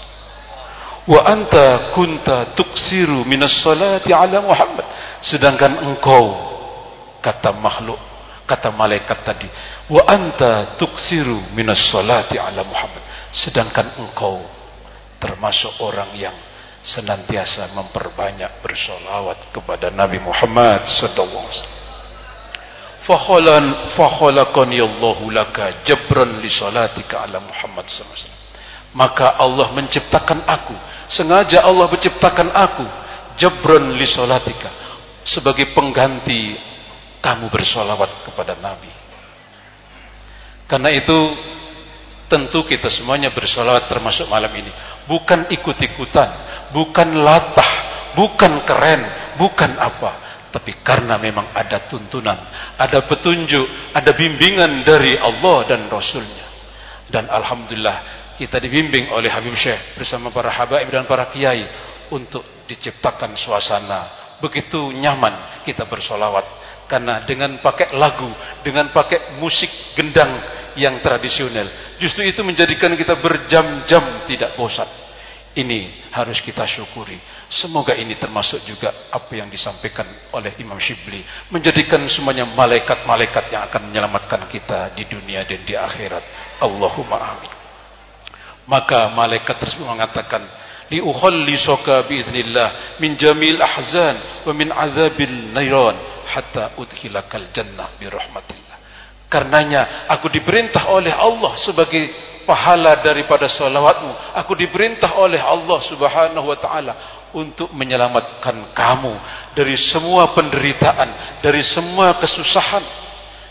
Wa anta kunta tuksiru minas salati ala Muhammad. Sedangkan engkau, kata makhluk, kata malaikat tadi, wa anta tuksiru minas salati ala Muhammad. Sedangkan engkau termasuk orang yang senantiasa memperbanyak bersolawat kepada Nabi Muhammad SAW fakholan fakholakani Allahu laka jabran li salatika ala Muhammad sallallahu maka Allah menciptakan aku sengaja Allah menciptakan aku jabran li salatika sebagai pengganti kamu bersolawat kepada Nabi. Karena itu tentu kita semuanya bersolawat termasuk malam ini. Bukan ikut-ikutan bukan latah bukan keren bukan apa tapi karena memang ada tuntunan, ada petunjuk, ada bimbingan dari Allah dan Rasulnya. Dan Alhamdulillah kita dibimbing oleh Habib Syekh bersama para habaib dan para kiai untuk diciptakan suasana begitu nyaman kita bersolawat karena dengan pakai lagu, dengan pakai musik gendang yang tradisional, justru itu menjadikan kita berjam-jam tidak bosan. Ini harus kita syukuri. Semoga ini termasuk juga apa yang disampaikan oleh Imam Shibli. Menjadikan semuanya malaikat-malaikat yang akan menyelamatkan kita di dunia dan di akhirat. Allahumma amin. Maka malaikat tersebut mengatakan, liukhallisaka biidznillah min jamil ahzan wa min azabil nairan hatta udkhilakal jannah bi rahmatillah. Karenanya aku diperintah oleh Allah sebagai pahala daripada salawatmu. Aku diperintah oleh Allah subhanahu wa ta'ala untuk menyelamatkan kamu dari semua penderitaan, dari semua kesusahan.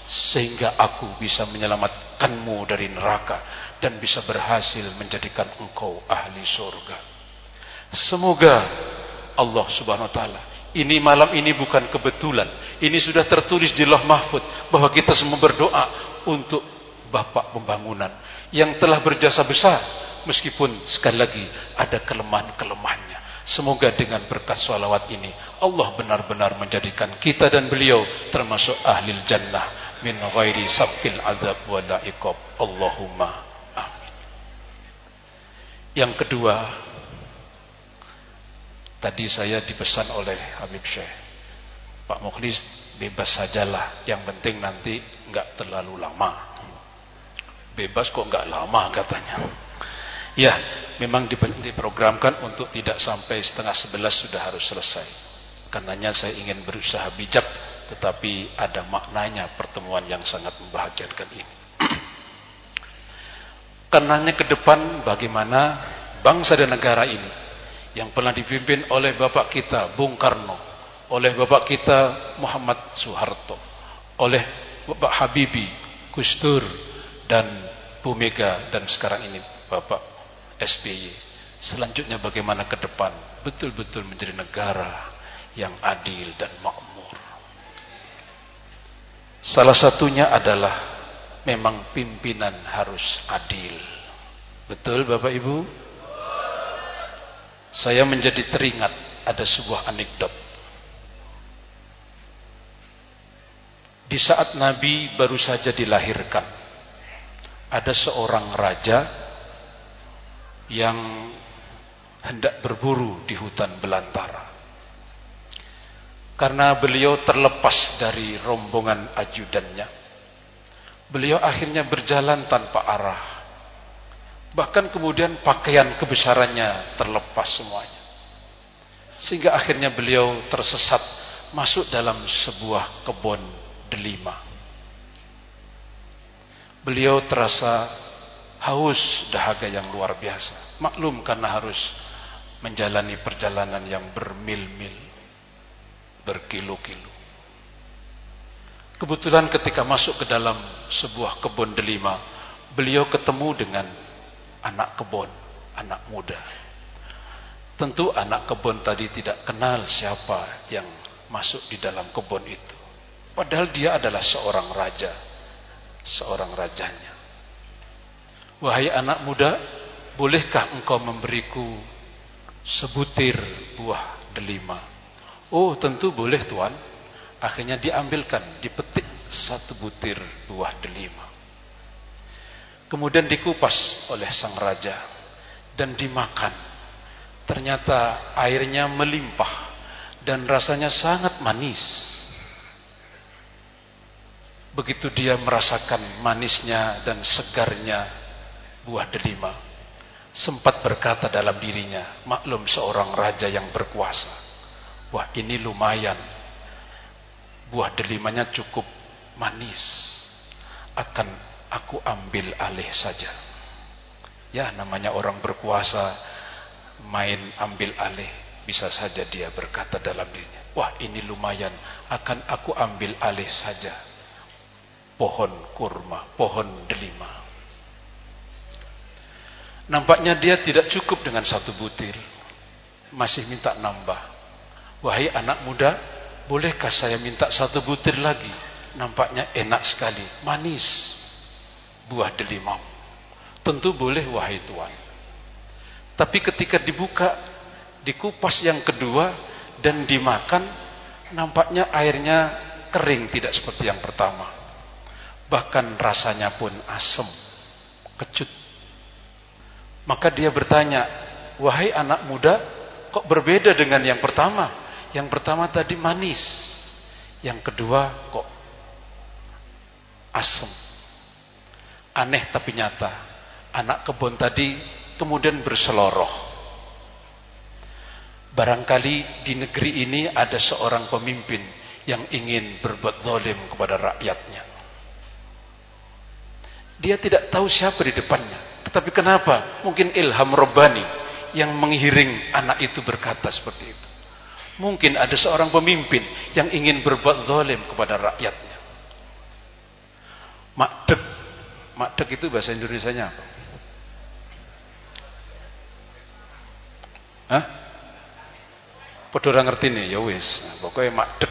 Sehingga aku bisa menyelamatkanmu dari neraka dan bisa berhasil menjadikan engkau ahli surga. Semoga Allah subhanahu wa ta'ala Ini malam ini bukan kebetulan. Ini sudah tertulis di loh mahfud. Bahwa kita semua berdoa untuk Bapak pembangunan. Yang telah berjasa besar. Meskipun sekali lagi ada kelemahan-kelemahannya. Semoga dengan berkat salawat ini. Allah benar-benar menjadikan kita dan beliau. Termasuk ahli jannah. Min ghairi sabkil azab wa la'iqab. Allahumma amin. Yang kedua. Tadi saya dipesan oleh Habib Syekh. Pak Mukhlis bebas sajalah. Yang penting nanti enggak terlalu lama. Bebas kok enggak lama katanya. Ya, memang diprogramkan untuk tidak sampai setengah sebelas sudah harus selesai. Karenanya saya ingin berusaha bijak, tetapi ada maknanya pertemuan yang sangat membahagiakan ini. Karenanya ke depan bagaimana bangsa dan negara ini yang pernah dipimpin oleh bapak kita Bung Karno, oleh bapak kita Muhammad Soeharto, oleh bapak Habibie, Gus Dur dan Bu Mega dan sekarang ini bapak SBY. Selanjutnya bagaimana ke depan betul-betul menjadi negara yang adil dan makmur. Salah satunya adalah memang pimpinan harus adil. Betul Bapak Ibu? saya menjadi teringat ada sebuah anekdot. Di saat Nabi baru saja dilahirkan, ada seorang raja yang hendak berburu di hutan belantara. Karena beliau terlepas dari rombongan ajudannya. Beliau akhirnya berjalan tanpa arah Bahkan kemudian pakaian kebesarannya terlepas semuanya. Sehingga akhirnya beliau tersesat masuk dalam sebuah kebun delima. Beliau terasa haus dahaga yang luar biasa. Maklum karena harus menjalani perjalanan yang bermil-mil, berkilo-kilo. Kebetulan ketika masuk ke dalam sebuah kebun delima, beliau ketemu dengan anak kebun, anak muda. Tentu anak kebun tadi tidak kenal siapa yang masuk di dalam kebun itu. Padahal dia adalah seorang raja, seorang rajanya. Wahai anak muda, bolehkah engkau memberiku sebutir buah delima? Oh, tentu boleh tuan. Akhirnya diambilkan, dipetik satu butir buah delima. Kemudian dikupas oleh sang raja dan dimakan. Ternyata airnya melimpah dan rasanya sangat manis. Begitu dia merasakan manisnya dan segarnya buah delima, sempat berkata dalam dirinya, maklum seorang raja yang berkuasa. Wah ini lumayan, buah delimanya cukup manis, akan aku ambil alih saja. Ya namanya orang berkuasa main ambil alih. Bisa saja dia berkata dalam dirinya. Wah ini lumayan akan aku ambil alih saja. Pohon kurma, pohon delima. Nampaknya dia tidak cukup dengan satu butir. Masih minta nambah. Wahai anak muda, bolehkah saya minta satu butir lagi? Nampaknya enak sekali, manis buah delima. Tentu boleh wahai Tuhan. Tapi ketika dibuka, dikupas yang kedua dan dimakan, nampaknya airnya kering tidak seperti yang pertama. Bahkan rasanya pun asam, kecut. Maka dia bertanya, wahai anak muda, kok berbeda dengan yang pertama? Yang pertama tadi manis, yang kedua kok asam. Aneh tapi nyata. Anak kebun tadi kemudian berseloroh. Barangkali di negeri ini ada seorang pemimpin yang ingin berbuat zalim kepada rakyatnya. Dia tidak tahu siapa di depannya. Tetapi kenapa? Mungkin ilham Robbani yang menghiring anak itu berkata seperti itu. Mungkin ada seorang pemimpin yang ingin berbuat zalim kepada rakyatnya. Makdek Makdek itu bahasa Indonesia-nya apa? Hah? Padha ora ngerti nih, ya wis. Pokoknya makdek.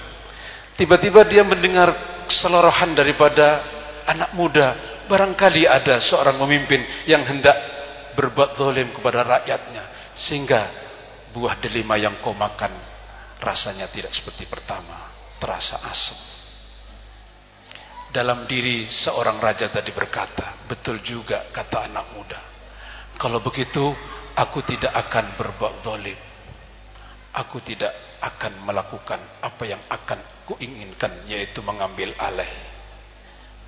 Tiba-tiba dia mendengar selorohan daripada anak muda. Barangkali ada seorang pemimpin yang hendak berbuat zalim kepada rakyatnya. Sehingga buah delima yang kau makan rasanya tidak seperti pertama. Terasa asam. Dalam diri seorang raja tadi berkata, betul juga kata anak muda. Kalau begitu, aku tidak akan berbuat zalim. Aku tidak akan melakukan apa yang akan kuinginkan, yaitu mengambil alih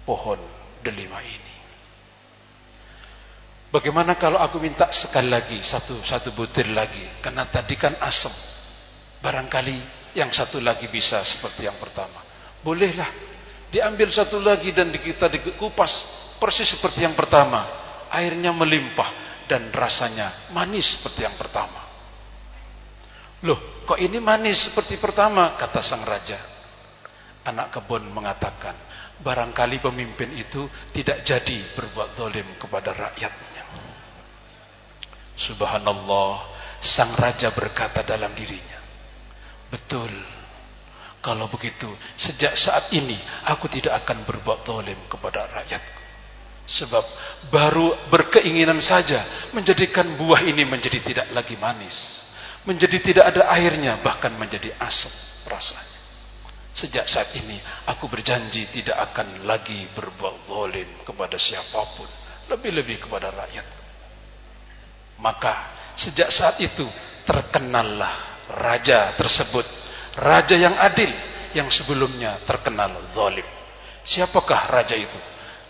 pohon delima ini. Bagaimana kalau aku minta sekali lagi, satu satu butir lagi, karena tadi kan asam. Barangkali yang satu lagi bisa seperti yang pertama. Bolehlah Diambil satu lagi dan kita dikupas persis seperti yang pertama. Airnya melimpah dan rasanya manis seperti yang pertama. Loh, kok ini manis seperti pertama? Kata sang raja. Anak kebun mengatakan, barangkali pemimpin itu tidak jadi berbuat dolim kepada rakyatnya. Subhanallah, sang raja berkata dalam dirinya, betul, kalau begitu, sejak saat ini aku tidak akan berbuat zalim kepada rakyatku. Sebab baru berkeinginan saja menjadikan buah ini menjadi tidak lagi manis. Menjadi tidak ada airnya, bahkan menjadi asam rasanya. Sejak saat ini aku berjanji tidak akan lagi berbuat zalim kepada siapa pun. Lebih-lebih kepada rakyatku. Maka sejak saat itu terkenallah raja tersebut Raja yang adil yang sebelumnya terkenal zalim. Siapakah raja itu?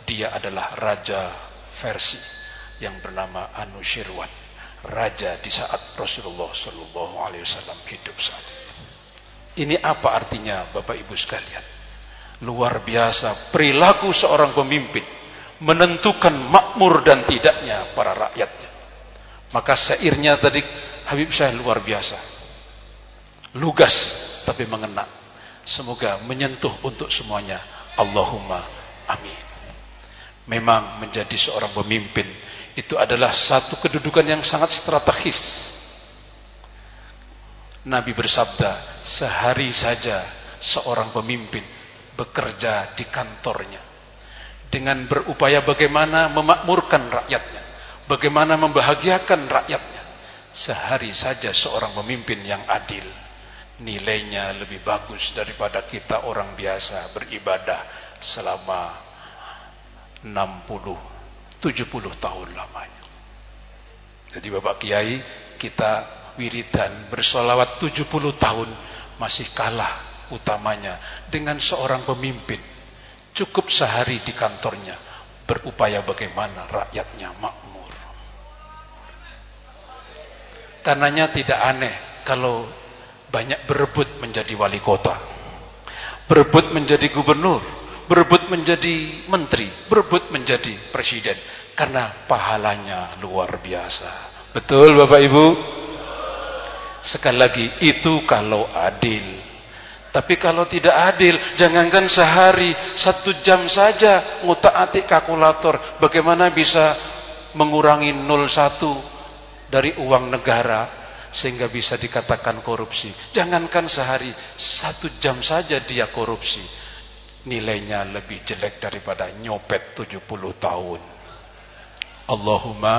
Dia adalah raja versi yang bernama Anushirwan. Raja di saat Rasulullah Shallallahu Alaihi Wasallam hidup saat itu. Ini apa artinya, Bapak Ibu sekalian? Luar biasa perilaku seorang pemimpin menentukan makmur dan tidaknya para rakyatnya. Maka syairnya tadi Habib saya luar biasa. Lugas tapi mengena. Semoga menyentuh untuk semuanya. Allahumma amin. Memang menjadi seorang pemimpin itu adalah satu kedudukan yang sangat strategis. Nabi bersabda, sehari saja seorang pemimpin bekerja di kantornya dengan berupaya bagaimana memakmurkan rakyatnya, bagaimana membahagiakan rakyatnya. Sehari saja seorang pemimpin yang adil nilainya lebih bagus daripada kita orang biasa beribadah selama 60 70 tahun lamanya. Jadi Bapak Kiai kita wiridan bersolawat 70 tahun masih kalah utamanya dengan seorang pemimpin cukup sehari di kantornya berupaya bagaimana rakyatnya makmur. Karenanya tidak aneh kalau banyak berebut menjadi wali kota, berebut menjadi gubernur, berebut menjadi menteri, berebut menjadi presiden karena pahalanya luar biasa. Betul Bapak Ibu? Sekali lagi itu kalau adil. Tapi kalau tidak adil, jangankan sehari, satu jam saja ngutak atik kalkulator. Bagaimana bisa mengurangi 01 dari uang negara sehingga bisa dikatakan korupsi. Jangankan sehari, satu jam saja dia korupsi. Nilainya lebih jelek daripada nyopet 70 tahun. Allahumma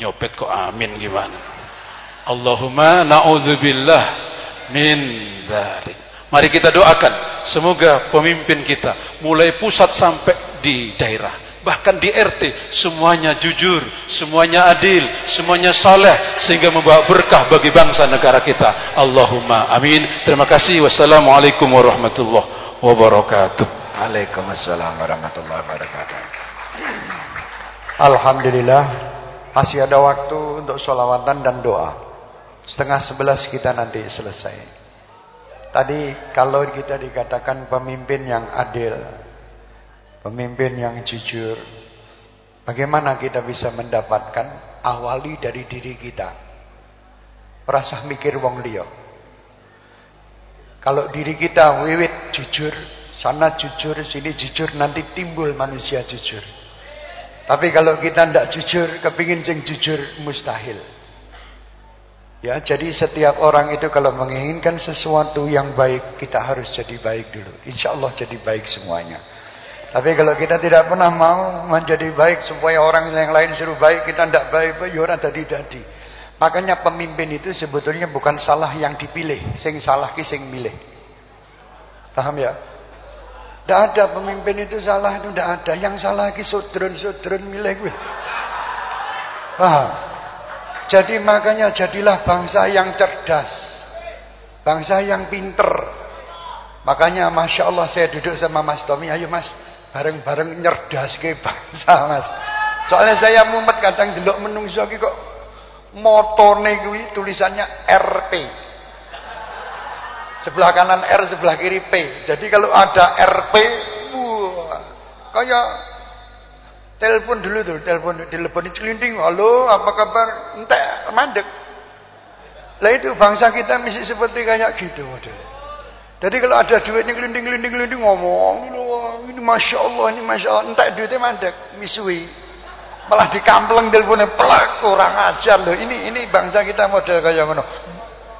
nyopet kok amin gimana? Allahumma na'udzubillah min dzalik. Mari kita doakan semoga pemimpin kita mulai pusat sampai di daerah bahkan di RT semuanya jujur, semuanya adil, semuanya saleh sehingga membawa berkah bagi bangsa negara kita. Allahumma amin. Terima kasih. Wassalamualaikum warahmatullahi wabarakatuh. Waalaikumsalam warahmatullahi wabarakatuh. Alhamdulillah masih ada waktu untuk sholawatan dan doa. Setengah sebelas kita nanti selesai. Tadi kalau kita dikatakan pemimpin yang adil, pemimpin yang jujur. Bagaimana kita bisa mendapatkan awali dari diri kita. Rasa mikir wong liya. Kalau diri kita wiwit jujur, sana jujur, sini jujur, nanti timbul manusia jujur. Tapi kalau kita tidak jujur, kepingin sing jujur mustahil. Ya, jadi setiap orang itu kalau menginginkan sesuatu yang baik, kita harus jadi baik dulu. Insya Allah jadi baik semuanya. Tapi kalau kita tidak pernah mau menjadi baik supaya orang yang lain suruh baik, kita tidak baik, ya orang tadi-tadi. Makanya pemimpin itu sebetulnya bukan salah yang dipilih, sing salah ki sing milih. Paham ya? Tidak ada pemimpin itu salah itu tidak ada. Yang salah ki sudrun-sudrun milih. Paham? Jadi makanya jadilah bangsa yang cerdas. Bangsa yang pinter. Makanya Masya Allah saya duduk sama Mas Tommy. Ayo Mas, bareng-bareng nyerdas ke bangsa Mas. Soalnya saya mumet kadang delok menungso ki kok motone kuwi tulisannya RP. Sebelah kanan R, sebelah kiri P. Jadi kalau ada RP, wah, kayak Telepon dulu tuh, telepon telepon celinting. Halo, apa kabar? Entek, mandek. Lah itu bangsa kita mesti seperti kayak gitu model. Jadi kalau ada duitnya gelinding gelinding gelinding ngomong, ini masya Allah, ini masya Allah, entek duitnya mandek, misui. Malah dikampleng teleponnya pelak, kurang ajar loh. Ini ini bangsa kita model kayak ngono.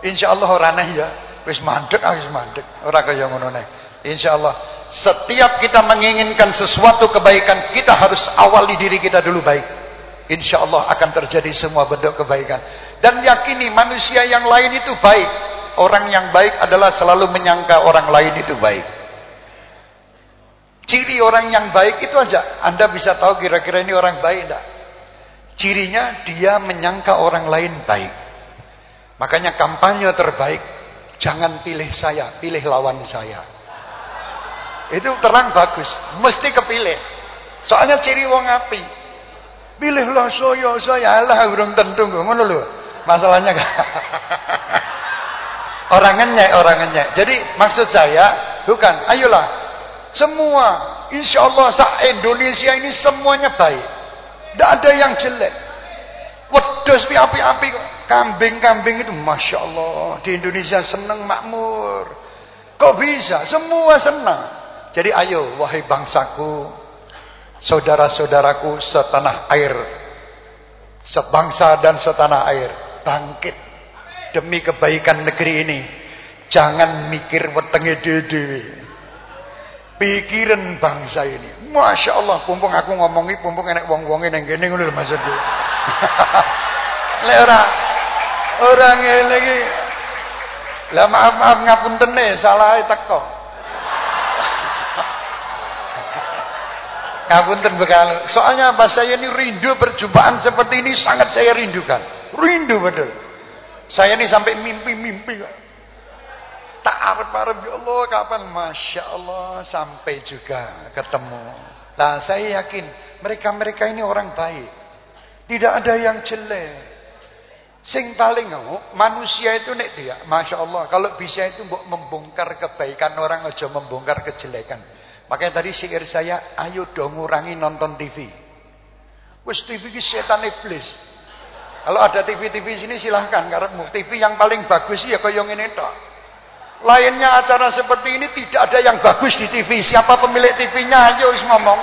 Insya Allah orang ya, wis mandek, ah, wis mandek, orang kayak ngono nih. Insya Allah setiap kita menginginkan sesuatu kebaikan, kita harus awali diri kita dulu baik. Insya Allah akan terjadi semua bentuk kebaikan. Dan yakini manusia yang lain itu baik. Orang yang baik adalah selalu menyangka orang lain itu baik. Ciri orang yang baik itu aja. Anda bisa tahu kira-kira ini orang baik tidak? Cirinya dia menyangka orang lain baik. Makanya kampanye terbaik. Jangan pilih saya, pilih lawan saya. Itu terang bagus, mesti kepilih. Soalnya ciri wong api. Pilihlah saya, saya lah urung tentu ngono lho. Masalahnya kan. orang ngenyek, orang ngenyek. Jadi maksud saya bukan, ayolah semua insya Allah sa Indonesia ini semuanya baik. Tidak ada yang jelek. Wedus api-api. Kambing-kambing itu Masya Allah. Di Indonesia senang makmur. Kok bisa? Semua senang. Jadi ayo wahai bangsaku, saudara-saudaraku setanah air, sebangsa dan setanah air, bangkit demi kebaikan negeri ini. Jangan mikir wetenge dhewe. Pikiran bangsa ini. Masya Allah, pumpung aku ngomongi, pumpung enek wong-wonge nang kene ngono lho maksudku. Lek ora lagi lah maaf maaf ngapunten salah teko. Ngapunten bekal. Soalnya apa? Saya ini rindu perjumpaan seperti ini sangat saya rindukan. Rindu betul. Saya ini sampai mimpi-mimpi. Tak arep-arep ya Allah kapan Masya Allah sampai juga ketemu. Nah saya yakin mereka-mereka ini orang baik. Tidak ada yang jelek. Sing paling oh, manusia itu nek dia, masya Allah. Kalau bisa itu membongkar kebaikan orang aja membongkar kejelekan. Makanya tadi sihir saya, ayo dong ngurangi nonton TV. Wes TV ki setan iblis. Kalau ada TV-TV sini silahkan karena TV yang paling bagus ya kaya ini. Lainnya acara seperti ini tidak ada yang bagus di TV. Siapa pemilik TV-nya ayo wis ngomong.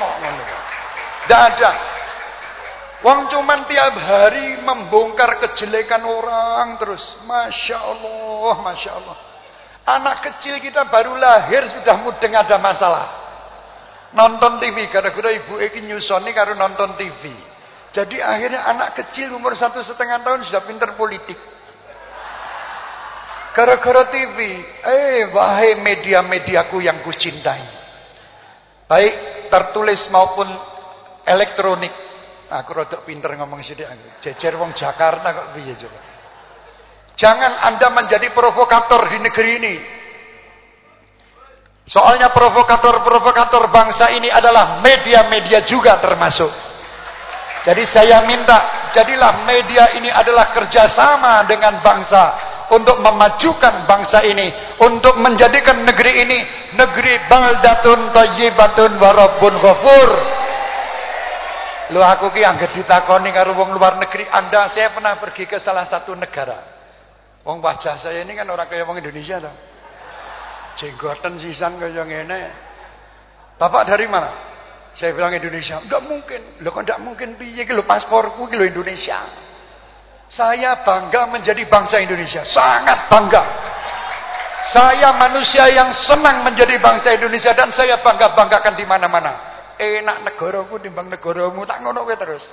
Tidak ada. Wong cuman tiap hari membongkar kejelekan orang terus. Masya Allah, Masya Allah. Anak kecil kita baru lahir sudah mudeng ada masalah nonton TV gara-gara ibu iki nyusoni karo nonton TV jadi akhirnya anak kecil umur satu setengah tahun sudah pinter politik. Gara-gara TV eh wahai media-mediaku yang kucintai. Baik tertulis maupun elektronik. Aku rodok pinter ngomong sini jejer wong Jakarta kok piye coba jangan anda menjadi provokator di negeri ini Soalnya provokator-provokator bangsa ini adalah media-media juga termasuk. Jadi saya minta, jadilah media ini adalah kerjasama dengan bangsa untuk memajukan bangsa ini, untuk menjadikan negeri ini negeri baldatun thayyibatun warabun ghafur. Lu aku ki anggere ditakoni karo wong luar negeri, Anda saya pernah pergi ke salah satu negara. Wong wajah saya ini kan orang kayak wong Indonesia tuh jenggotan sisan kaya ngene. Bapak dari mana? Saya bilang Indonesia. Enggak mungkin. Loh kok enggak mungkin piye iki lho pasporku iki Indonesia. Saya bangga menjadi bangsa Indonesia. Sangat bangga. Saya manusia yang senang menjadi bangsa Indonesia dan saya bangga-banggakan di mana-mana. Enak negaraku timbang negaramu tak ngono terus.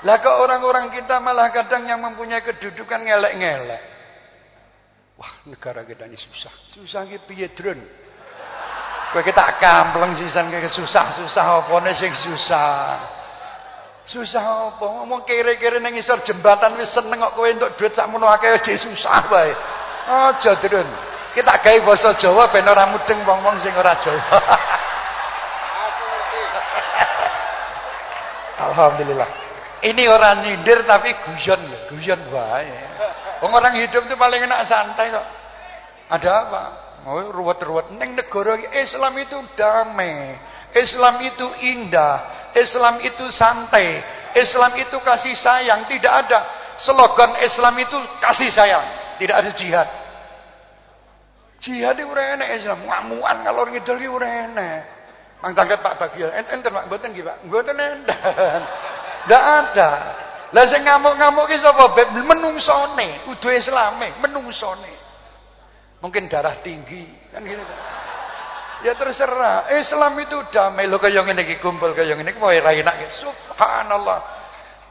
Lah kok orang-orang kita malah kadang yang mempunyai kedudukan ngelek-ngelek. Wah, negara kita ini susah. Susah ki piye, Drun? Kowe kita kampleng sisan kayak susah-susah apa sing susah. Susah apa? Ngomong kere-kere ning isor jembatan wis seneng kok kowe entuk duit sakmono akeh aja susah wae. Aja, Drun. Kita gawe basa Jawa ben ora mudeng wong-wong sing ora Jawa. Alhamdulillah. Ini orang nyindir tapi guyon, guyon wae. Wong orang hidup itu paling enak santai kok. Ada apa? Oh, ruwet-ruwet. Neng negara Islam itu damai. Islam itu indah. Islam itu santai. Islam itu kasih sayang. Tidak ada slogan Islam itu kasih sayang. Tidak ada jihad. Jihad itu Islam. Ngamuan kalau ngidul itu ora enak. Mang tangkat Pak Bagio. Enten Pak mboten nggih Pak. Mboten enten. Ndak ada. Lah sing ngamuk-ngamuk ki sapa? Menungsone, kudu islame, menungsone. Mungkin darah tinggi, kan gitu. Ya terserah. Islam itu damai. Lo kaya ngene iki kumpul kaya ngene iki wae ra enak. Subhanallah.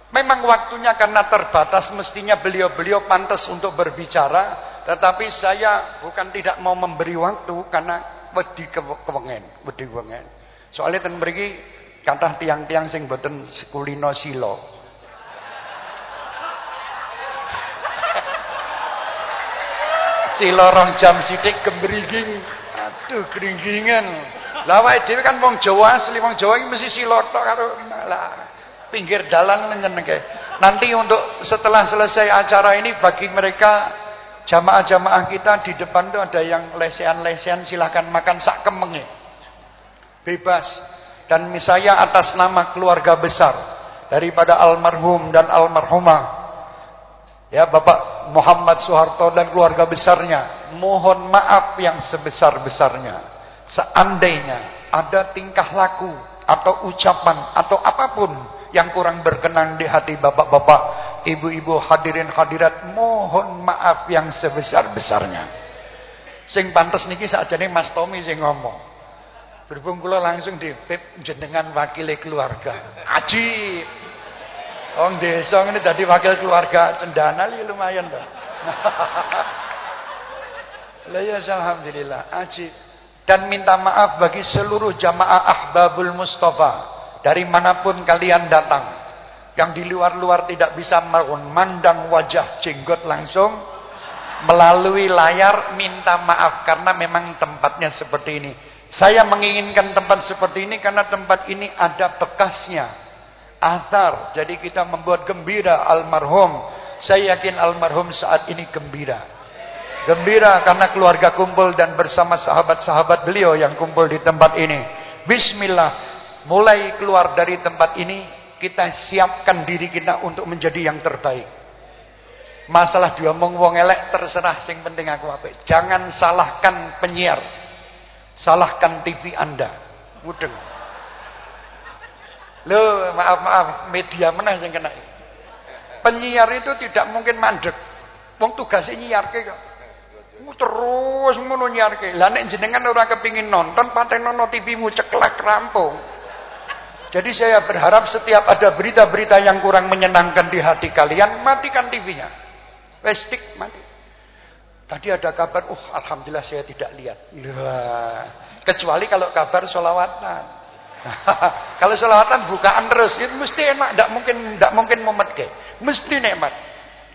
Memang waktunya karena terbatas mestinya beliau-beliau pantas untuk berbicara, tetapi saya bukan tidak mau memberi waktu karena wedi kewengen, wedi kewengen. Soalnya ten mriki Kata tiang-tiang sing boten sekulino silo. Silo rong jam sidik gembriging. Aduh gringgingan. Lah wae dhewe kan wong Jawa asli wong Jawa iki mesti silo tok karo lah pinggir dalan nyenengke. Nanti untuk setelah selesai acara ini bagi mereka jamaah-jamaah kita di depan tuh ada yang lesehan-lesehan silahkan makan sak kemenge. Bebas dan saya atas nama keluarga besar daripada almarhum dan almarhumah ya Bapak Muhammad Soeharto dan keluarga besarnya mohon maaf yang sebesar-besarnya. Seandainya ada tingkah laku atau ucapan atau apa pun yang kurang berkenan di hati bapak-bapak ibu-ibu hadirin hadirat mohon maaf yang sebesar-besarnya. Sing pantes niki sakjane Mas Tommy sing ngomong Berhubung kula langsung dipip jenengan wakil keluarga. Ajib. Wong desa ini dadi wakil keluarga cendana li lumayan. Lah ya alhamdulillah, ajib. Dan minta maaf bagi seluruh jamaah Ahbabul Mustafa dari mana pun kalian datang yang di luar-luar tidak bisa memandang wajah jenggot langsung melalui layar minta maaf karena memang tempatnya seperti ini saya menginginkan tempat seperti ini karena tempat ini ada bekasnya. Athar. Jadi kita membuat gembira almarhum. Saya yakin almarhum saat ini gembira. Gembira karena keluarga kumpul dan bersama sahabat-sahabat beliau yang kumpul di tempat ini. Bismillah. Mulai keluar dari tempat ini, kita siapkan diri kita untuk menjadi yang terbaik. Masalah diomong wong elek terserah sing penting aku apa. Jangan salahkan penyiar. Salahkan TV Anda. Mudeng. Loh, maaf-maaf, media mana yang kena. Penyiar itu tidak mungkin mandek. Wong tugasnya nyiarke kok. Terus ngono nyiarke. Lah nek jenengan ora kepingin nonton, patenono TV-mu ceklek rampung. Jadi saya berharap setiap ada berita-berita yang kurang menyenangkan di hati kalian, matikan TV-nya. Westik mati. Tadi ada kabar, uh alhamdulillah saya tidak lihat. Nah, kecuali kalau kabar solawatan. kalau solawatan bukaan terus, itu mesti enak, tidak mungkin tidak mungkin ke, mesti nikmat,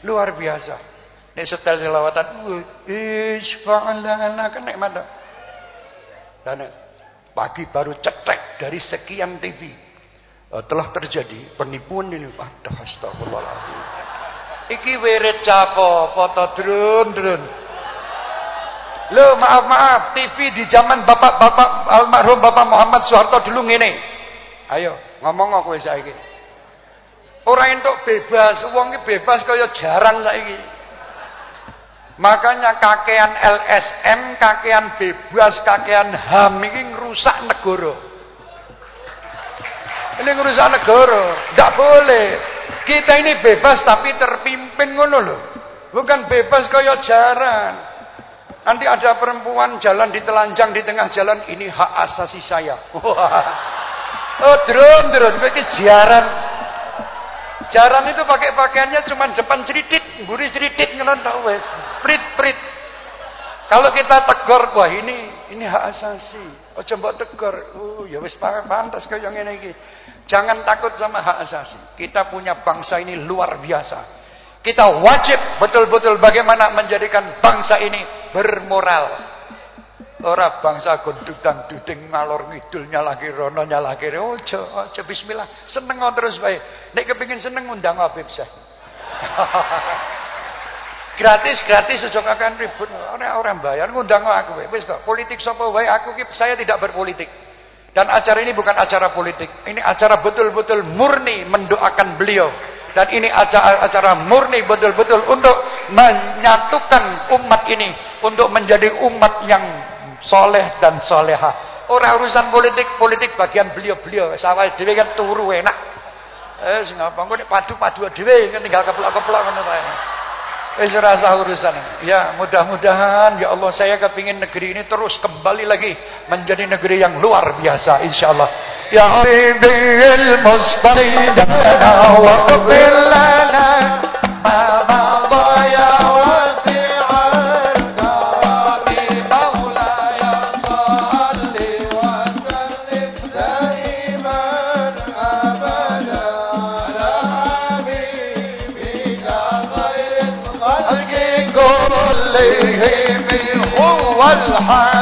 luar biasa. Nek setel solawatan, isfa'alana kan nikmat. Dan pagi baru cetek dari sekian TV uh, telah terjadi penipuan ini. Aduh, astagfirullahaladzim. Iki wirid capo, foto drone drone. Lo maaf maaf TV di zaman bapak-bapak almarhum Bapak Muhammad Soeharto dulu ngene. Ayo ngomong kowe saiki. Ora entuk bebas, wong iki bebas kaya jaran saiki. Makanya kakean LSM, kakean bebas, kakean HAM iki ngrusak negara. Ini ngrusak negara, ndak boleh. Kita ini bebas tapi terpimpin ngono loh. Bukan bebas kaya jaran. Nanti ada perempuan jalan di telanjang di tengah jalan, ini hak asasi saya. oh, drum terus iki jaran. Jaran itu pakai pakaiannya cuma depan ceridit, buri ceridit ngono tok wis. Prit-prit. Kalau kita tegur, wah ini ini hak asasi. Oh coba tegur. Oh ya wis pantas kaya ngene iki. Jangan takut sama hak asasi. Kita punya bangsa ini luar biasa. Kita wajib betul-betul bagaimana menjadikan bangsa ini bermoral. Orang bangsa gondutan duding ngalor ngidulnya lagi rono lagi. Ojo ojo bismillah. Seneng terus baik nek kepingin seneng undang Habib saya gratis gratis ojo akan ribut. Orang orang bayar ngundang aku wis politik sapa wae? Aku saya tidak berpolitik. Dan acara ini bukan acara politik. Ini acara betul-betul murni mendoakan beliau. Dan ini acara, acara murni betul-betul untuk menyatukan umat ini. Untuk menjadi umat yang soleh dan soleha. Orang urusan politik, politik bagian beliau-beliau. Sawal dewe kan turu enak. Eh, ngapa kok padu-padu dhewe tinggal keplok-keplok ngono -keplok, Wis rasa urusan. Ya, mudah-mudahan ya Allah saya kepingin negeri ini terus kembali lagi menjadi negeri yang luar biasa insyaallah. يعني يا حبيبي المصطفى واغفر لنا ما مضى يا واسع الكرم مولاي صل وسلم دائما ابدا على حبيبك خير الخلق كلهم هو الحق.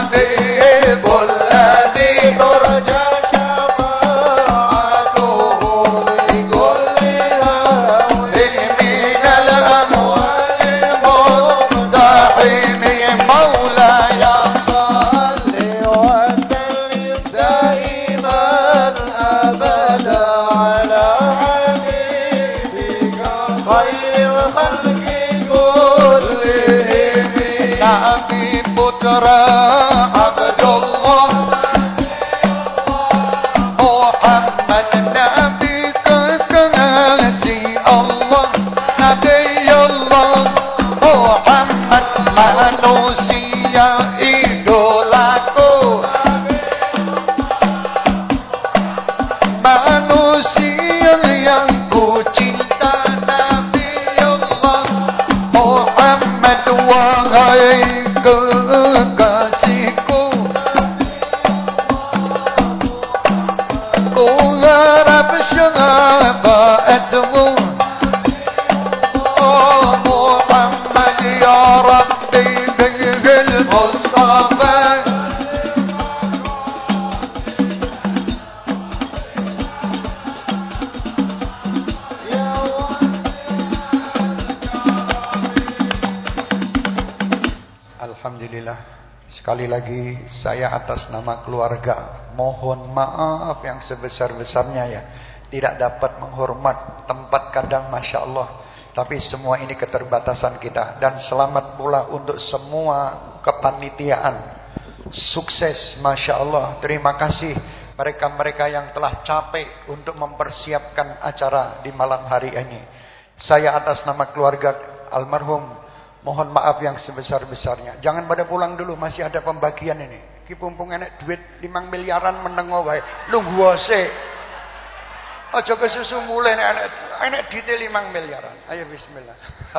Lagi saya atas nama keluarga Mohon maaf yang sebesar-besarnya ya. Tidak dapat menghormat tempat kadang Masya Allah. Tapi semua ini keterbatasan kita. Dan selamat pula untuk semua kepanitiaan. Sukses Masya Allah. Terima kasih mereka-mereka yang telah capek Untuk mempersiapkan acara di malam hari ini. Saya atas nama keluarga almarhum Mohon maaf yang sebesar-besarnya. Jangan pada pulang dulu, masih ada pembagian ini. Ki pumpung enek duit 5 miliaran menengo wae. Lungguh wase. Aja kesusu mulai enek enek detail 5 miliaran. Ayo bismillah.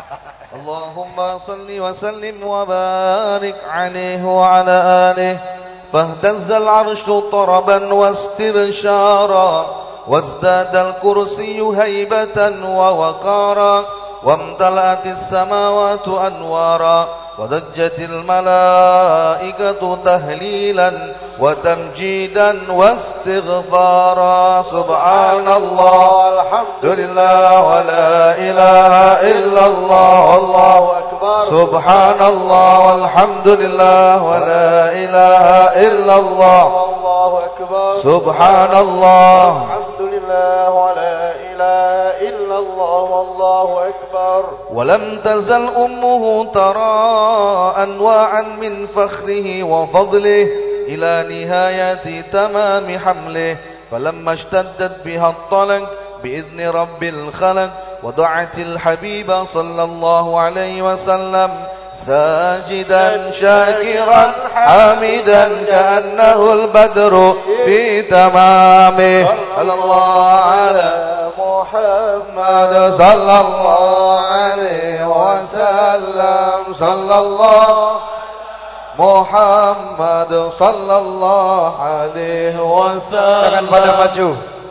Allahumma salli wa sallim wa barik alaihi wa ala alihi. فاهتز العرش طربا واستبشارا وازداد الكرسي هيبة ووقارا وامتلأت السماوات أنوارا وضجت الملائكة تهليلا وتمجيدا واستغفارا. سبحان الله. الحمد لله ولا إله إلا الله. الله أكبر. سبحان الله والحمد لله ولا إله إلا الله. الله أكبر. سبحان الله. الحمد لله ولا إله إلا الله والله أكبر. ولم تزل أمه ترى أنواعا من فخره وفضله إلى نهاية تمام حمله. فلما اشتدت بها الطلق بإذن رب الخلق ودعت الحبيب صلى الله عليه وسلم ساجدا شاكرا حامدا كأنه البدر في تمامه. صلى الله على محمد صلى الله عليه وسلم. صلى الله محمد صلى الله عليه وسلم. Pada maju.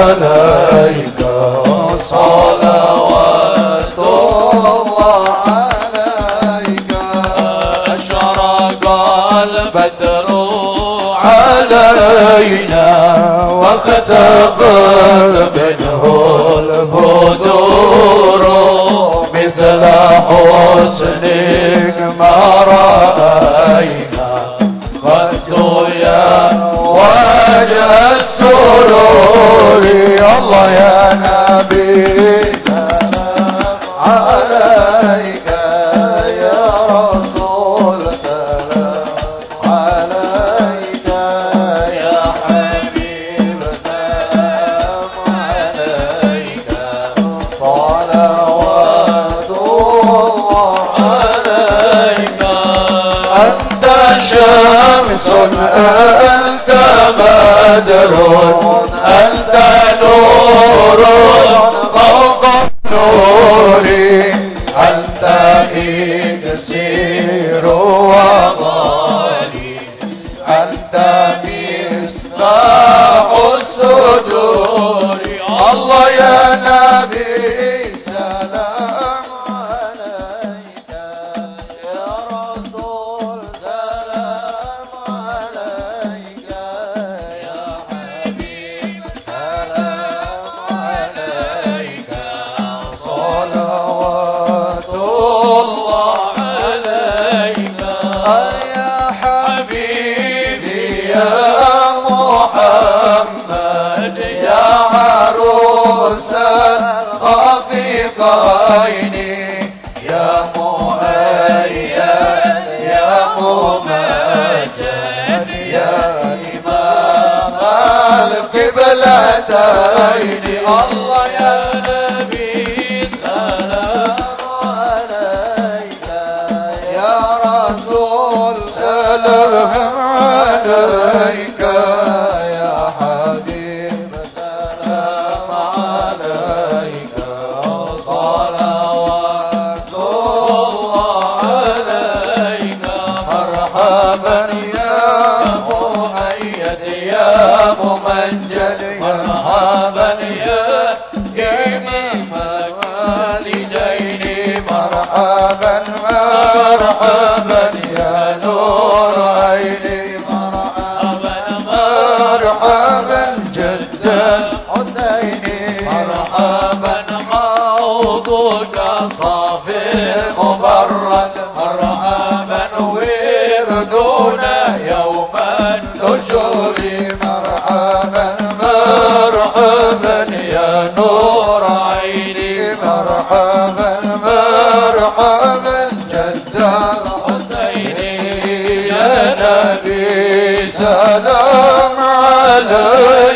عليك الله عليك. أشرق البدر علينا واختبر منه البدور مثل حسنك ما رأينا. قد يا وجه السرور. الله يا نبي سلام عليك يا رسول سلام عليك يا حبيب سلام عليك. صلوات الله عليك. أنت شمس أنت بدر أنت Oh.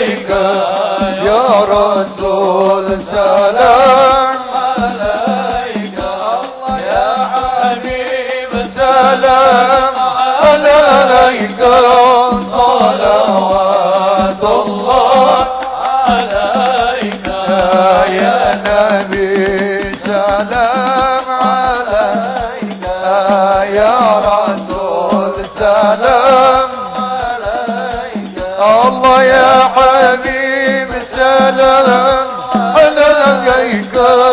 Rico.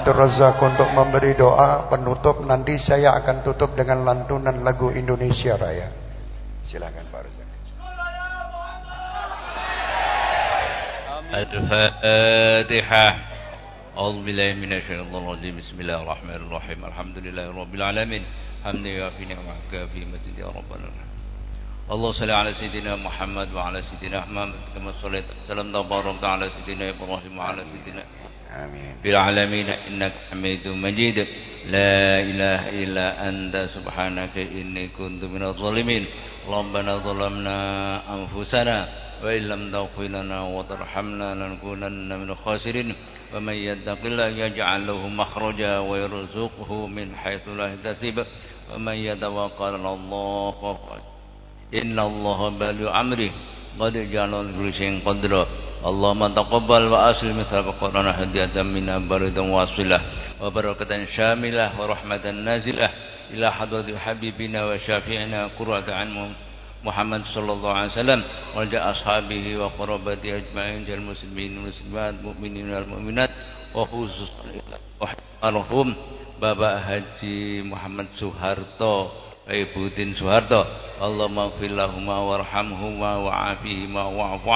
Abdul Razak untuk memberi doa penutup. Nanti saya akan tutup dengan lantunan lagu Indonesia Raya. Silakan Pak Razak. الفاتحة أعوذ بالله من الشيطان الرجيم بسم الله الرحمن الرحيم الحمد لله رب العالمين حمد يوافي نعمك كافي مجد يا رب العالمين اللهم صل على سيدنا محمد وعلى سيدنا محمد كما صليت وسلم وبارك على سيدنا إبراهيم وعلى سيدنا Amin. في العالمين إنك حميد مجيد لا إله إلا أنت سبحانك إني كنت من الظالمين ربنا ظلمنا أنفسنا وإن لم تغفر لنا وترحمنا لنكونن من الخاسرين ومن يتق الله يجعل له مخرجا ويرزقه من حيث لا يحتسب ومن يتوكل على الله فقد إن الله بالغ أمره قد جعل كل شيء قدرا اللهم تقبل وأسلم مثل القرآن هدية منا بردا واصلة وبركة شاملة ورحمة نازلة إلى حضرة حبيبنا وشافعنا قرة عن محمد صلى الله عليه وسلم وجاء أصحابه وقربته أجمعين جل المسلمين والمسلمات المؤمنين والمؤمنات وخصوصا المرحوم Haji Muhammad Soeharto Ibu Tin Soeharto. Allahumma gfir lahuma warhamhuma wa'afihima wa'afu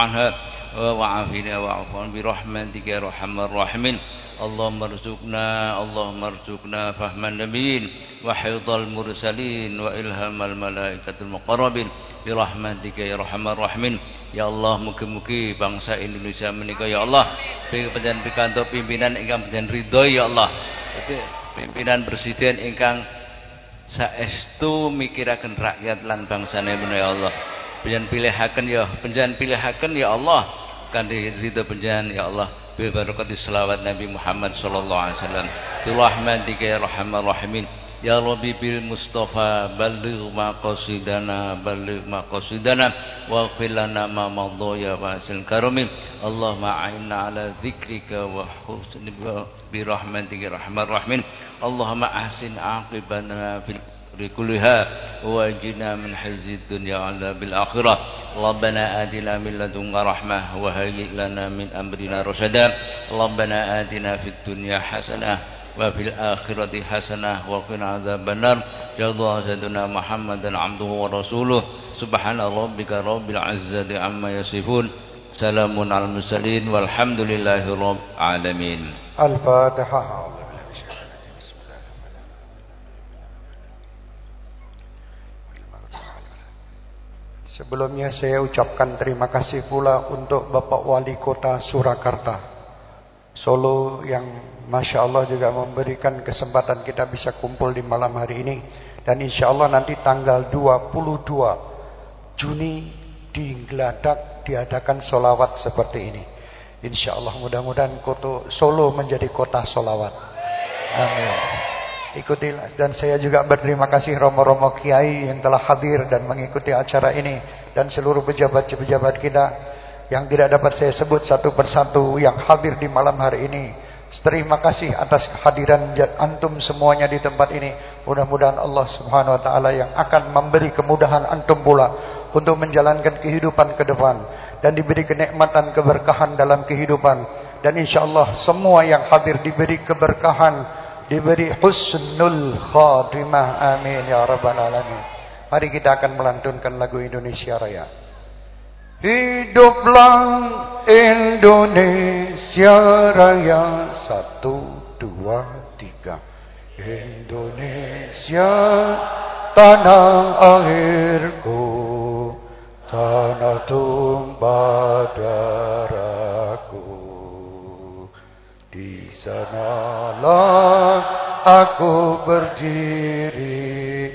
wa'afina wa'afu an birahmatika ya arhamar rahimin. Allahumma rzuqna Allahumma rzuqna fahman nabiyyin wa hifdzal mursalin wa ilhamal malaikatul muqarrabin birahmatika ya Allah mugi-mugi bangsa Indonesia menika ya Allah. Panjenengan pikantuk pimpinan ingkang panjenengan ridho ya Allah. Pimpinan presiden ingkang saestu mikiraken rakyat lan bangsane menawa ya Allah. Panjenengan pilihaken ya panjenengan pilihaken ya Allah kanthi ridho panjenengan ya Allah. Bi barakati selawat Nabi Muhammad sallallahu alaihi wasallam. Bi rahmatika ya arhamar rahimin. Ya Rabbi bil Mustafa balligh maqasidana balligh maqasidana wa lana ma madha ya wasil karamin Allahumma a'inna ala dzikrika wa husni bi rahmatika rahmar rahimin. Allahumma ahsin aqibana fil كلها واجنا من حز الدنيا عذاب الآخرة ربنا آتنا من لدنك رحمة وهيئ لنا من أمرنا رشدا. ربنا آتنا في الدنيا حسنة وفي الآخرة حسنة وقنا عذاب النار. جزا سيدنا محمدا عبده ورسوله. سبحان ربك رب العزة عما يصفون. سلام على المرسلين والحمد لله رب العالمين. الفاتحة. Sebelumnya saya ucapkan terima kasih pula untuk Bapak Wali Kota Surakarta. Solo yang Masya Allah juga memberikan kesempatan kita bisa kumpul di malam hari ini. Dan insya Allah nanti tanggal 22 Juni di Geladak diadakan solawat seperti ini. Insya Allah mudah-mudahan Solo menjadi kota solawat. Amin Ikutilah dan saya juga berterima kasih romo-romo kiai yang telah hadir dan mengikuti acara ini dan seluruh pejabat-pejabat kita yang tidak dapat saya sebut satu persatu yang hadir di malam hari ini. Terima kasih atas kehadiran antum semuanya di tempat ini. Mudah-mudahan Allah Subhanahu wa taala yang akan memberi kemudahan antum pula untuk menjalankan kehidupan ke depan dan diberi kenikmatan keberkahan dalam kehidupan dan insyaallah semua yang hadir diberi keberkahan diberi husnul khatimah. Amin ya rabbal alamin. Mari kita akan melantunkan lagu Indonesia Raya. Hiduplah Indonesia Raya. Satu dua tiga. Indonesia tanah airku tanah tumpah darahku. Di sanalah aku berdiri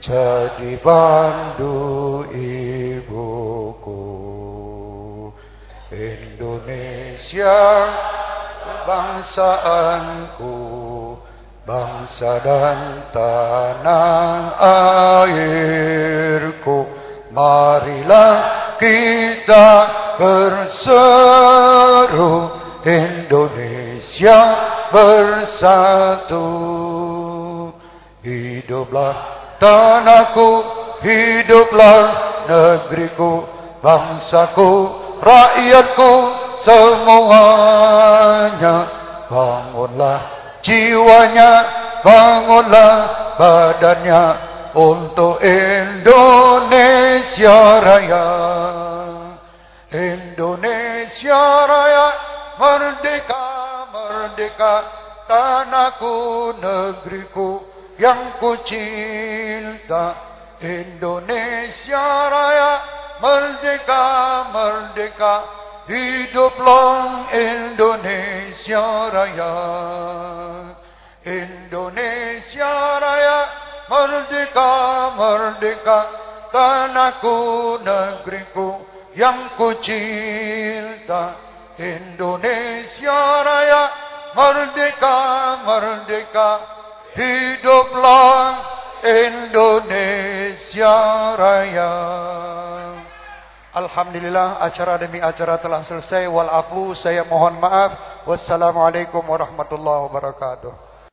jadi pandu ibuku. Indonesia bangsaanku bangsa dan tanah airku marilah kita berseru Indonesia bersatu. Hiduplah tanahku Hiduplah negeriku Bangsaku Rakyatku Semuanya. Bangunlah jiwanya Bangunlah badannya Untuk Indonesia Raya. Indonesia Raya Merdeka, merdeka, tanahku, negeriku yang ku cinta. Indonesia Raya, merdeka, merdeka, hiduplah Indonesia Raya. Indonesia Raya, merdeka, merdeka, tanahku, negeriku yang ku cinta. Indonesia Raya merdeka merdeka hiduplah Indonesia Raya. Alhamdulillah acara demi acara telah selesai. Walafu saya mohon maaf. Wassalamualaikum warahmatullahi wabarakatuh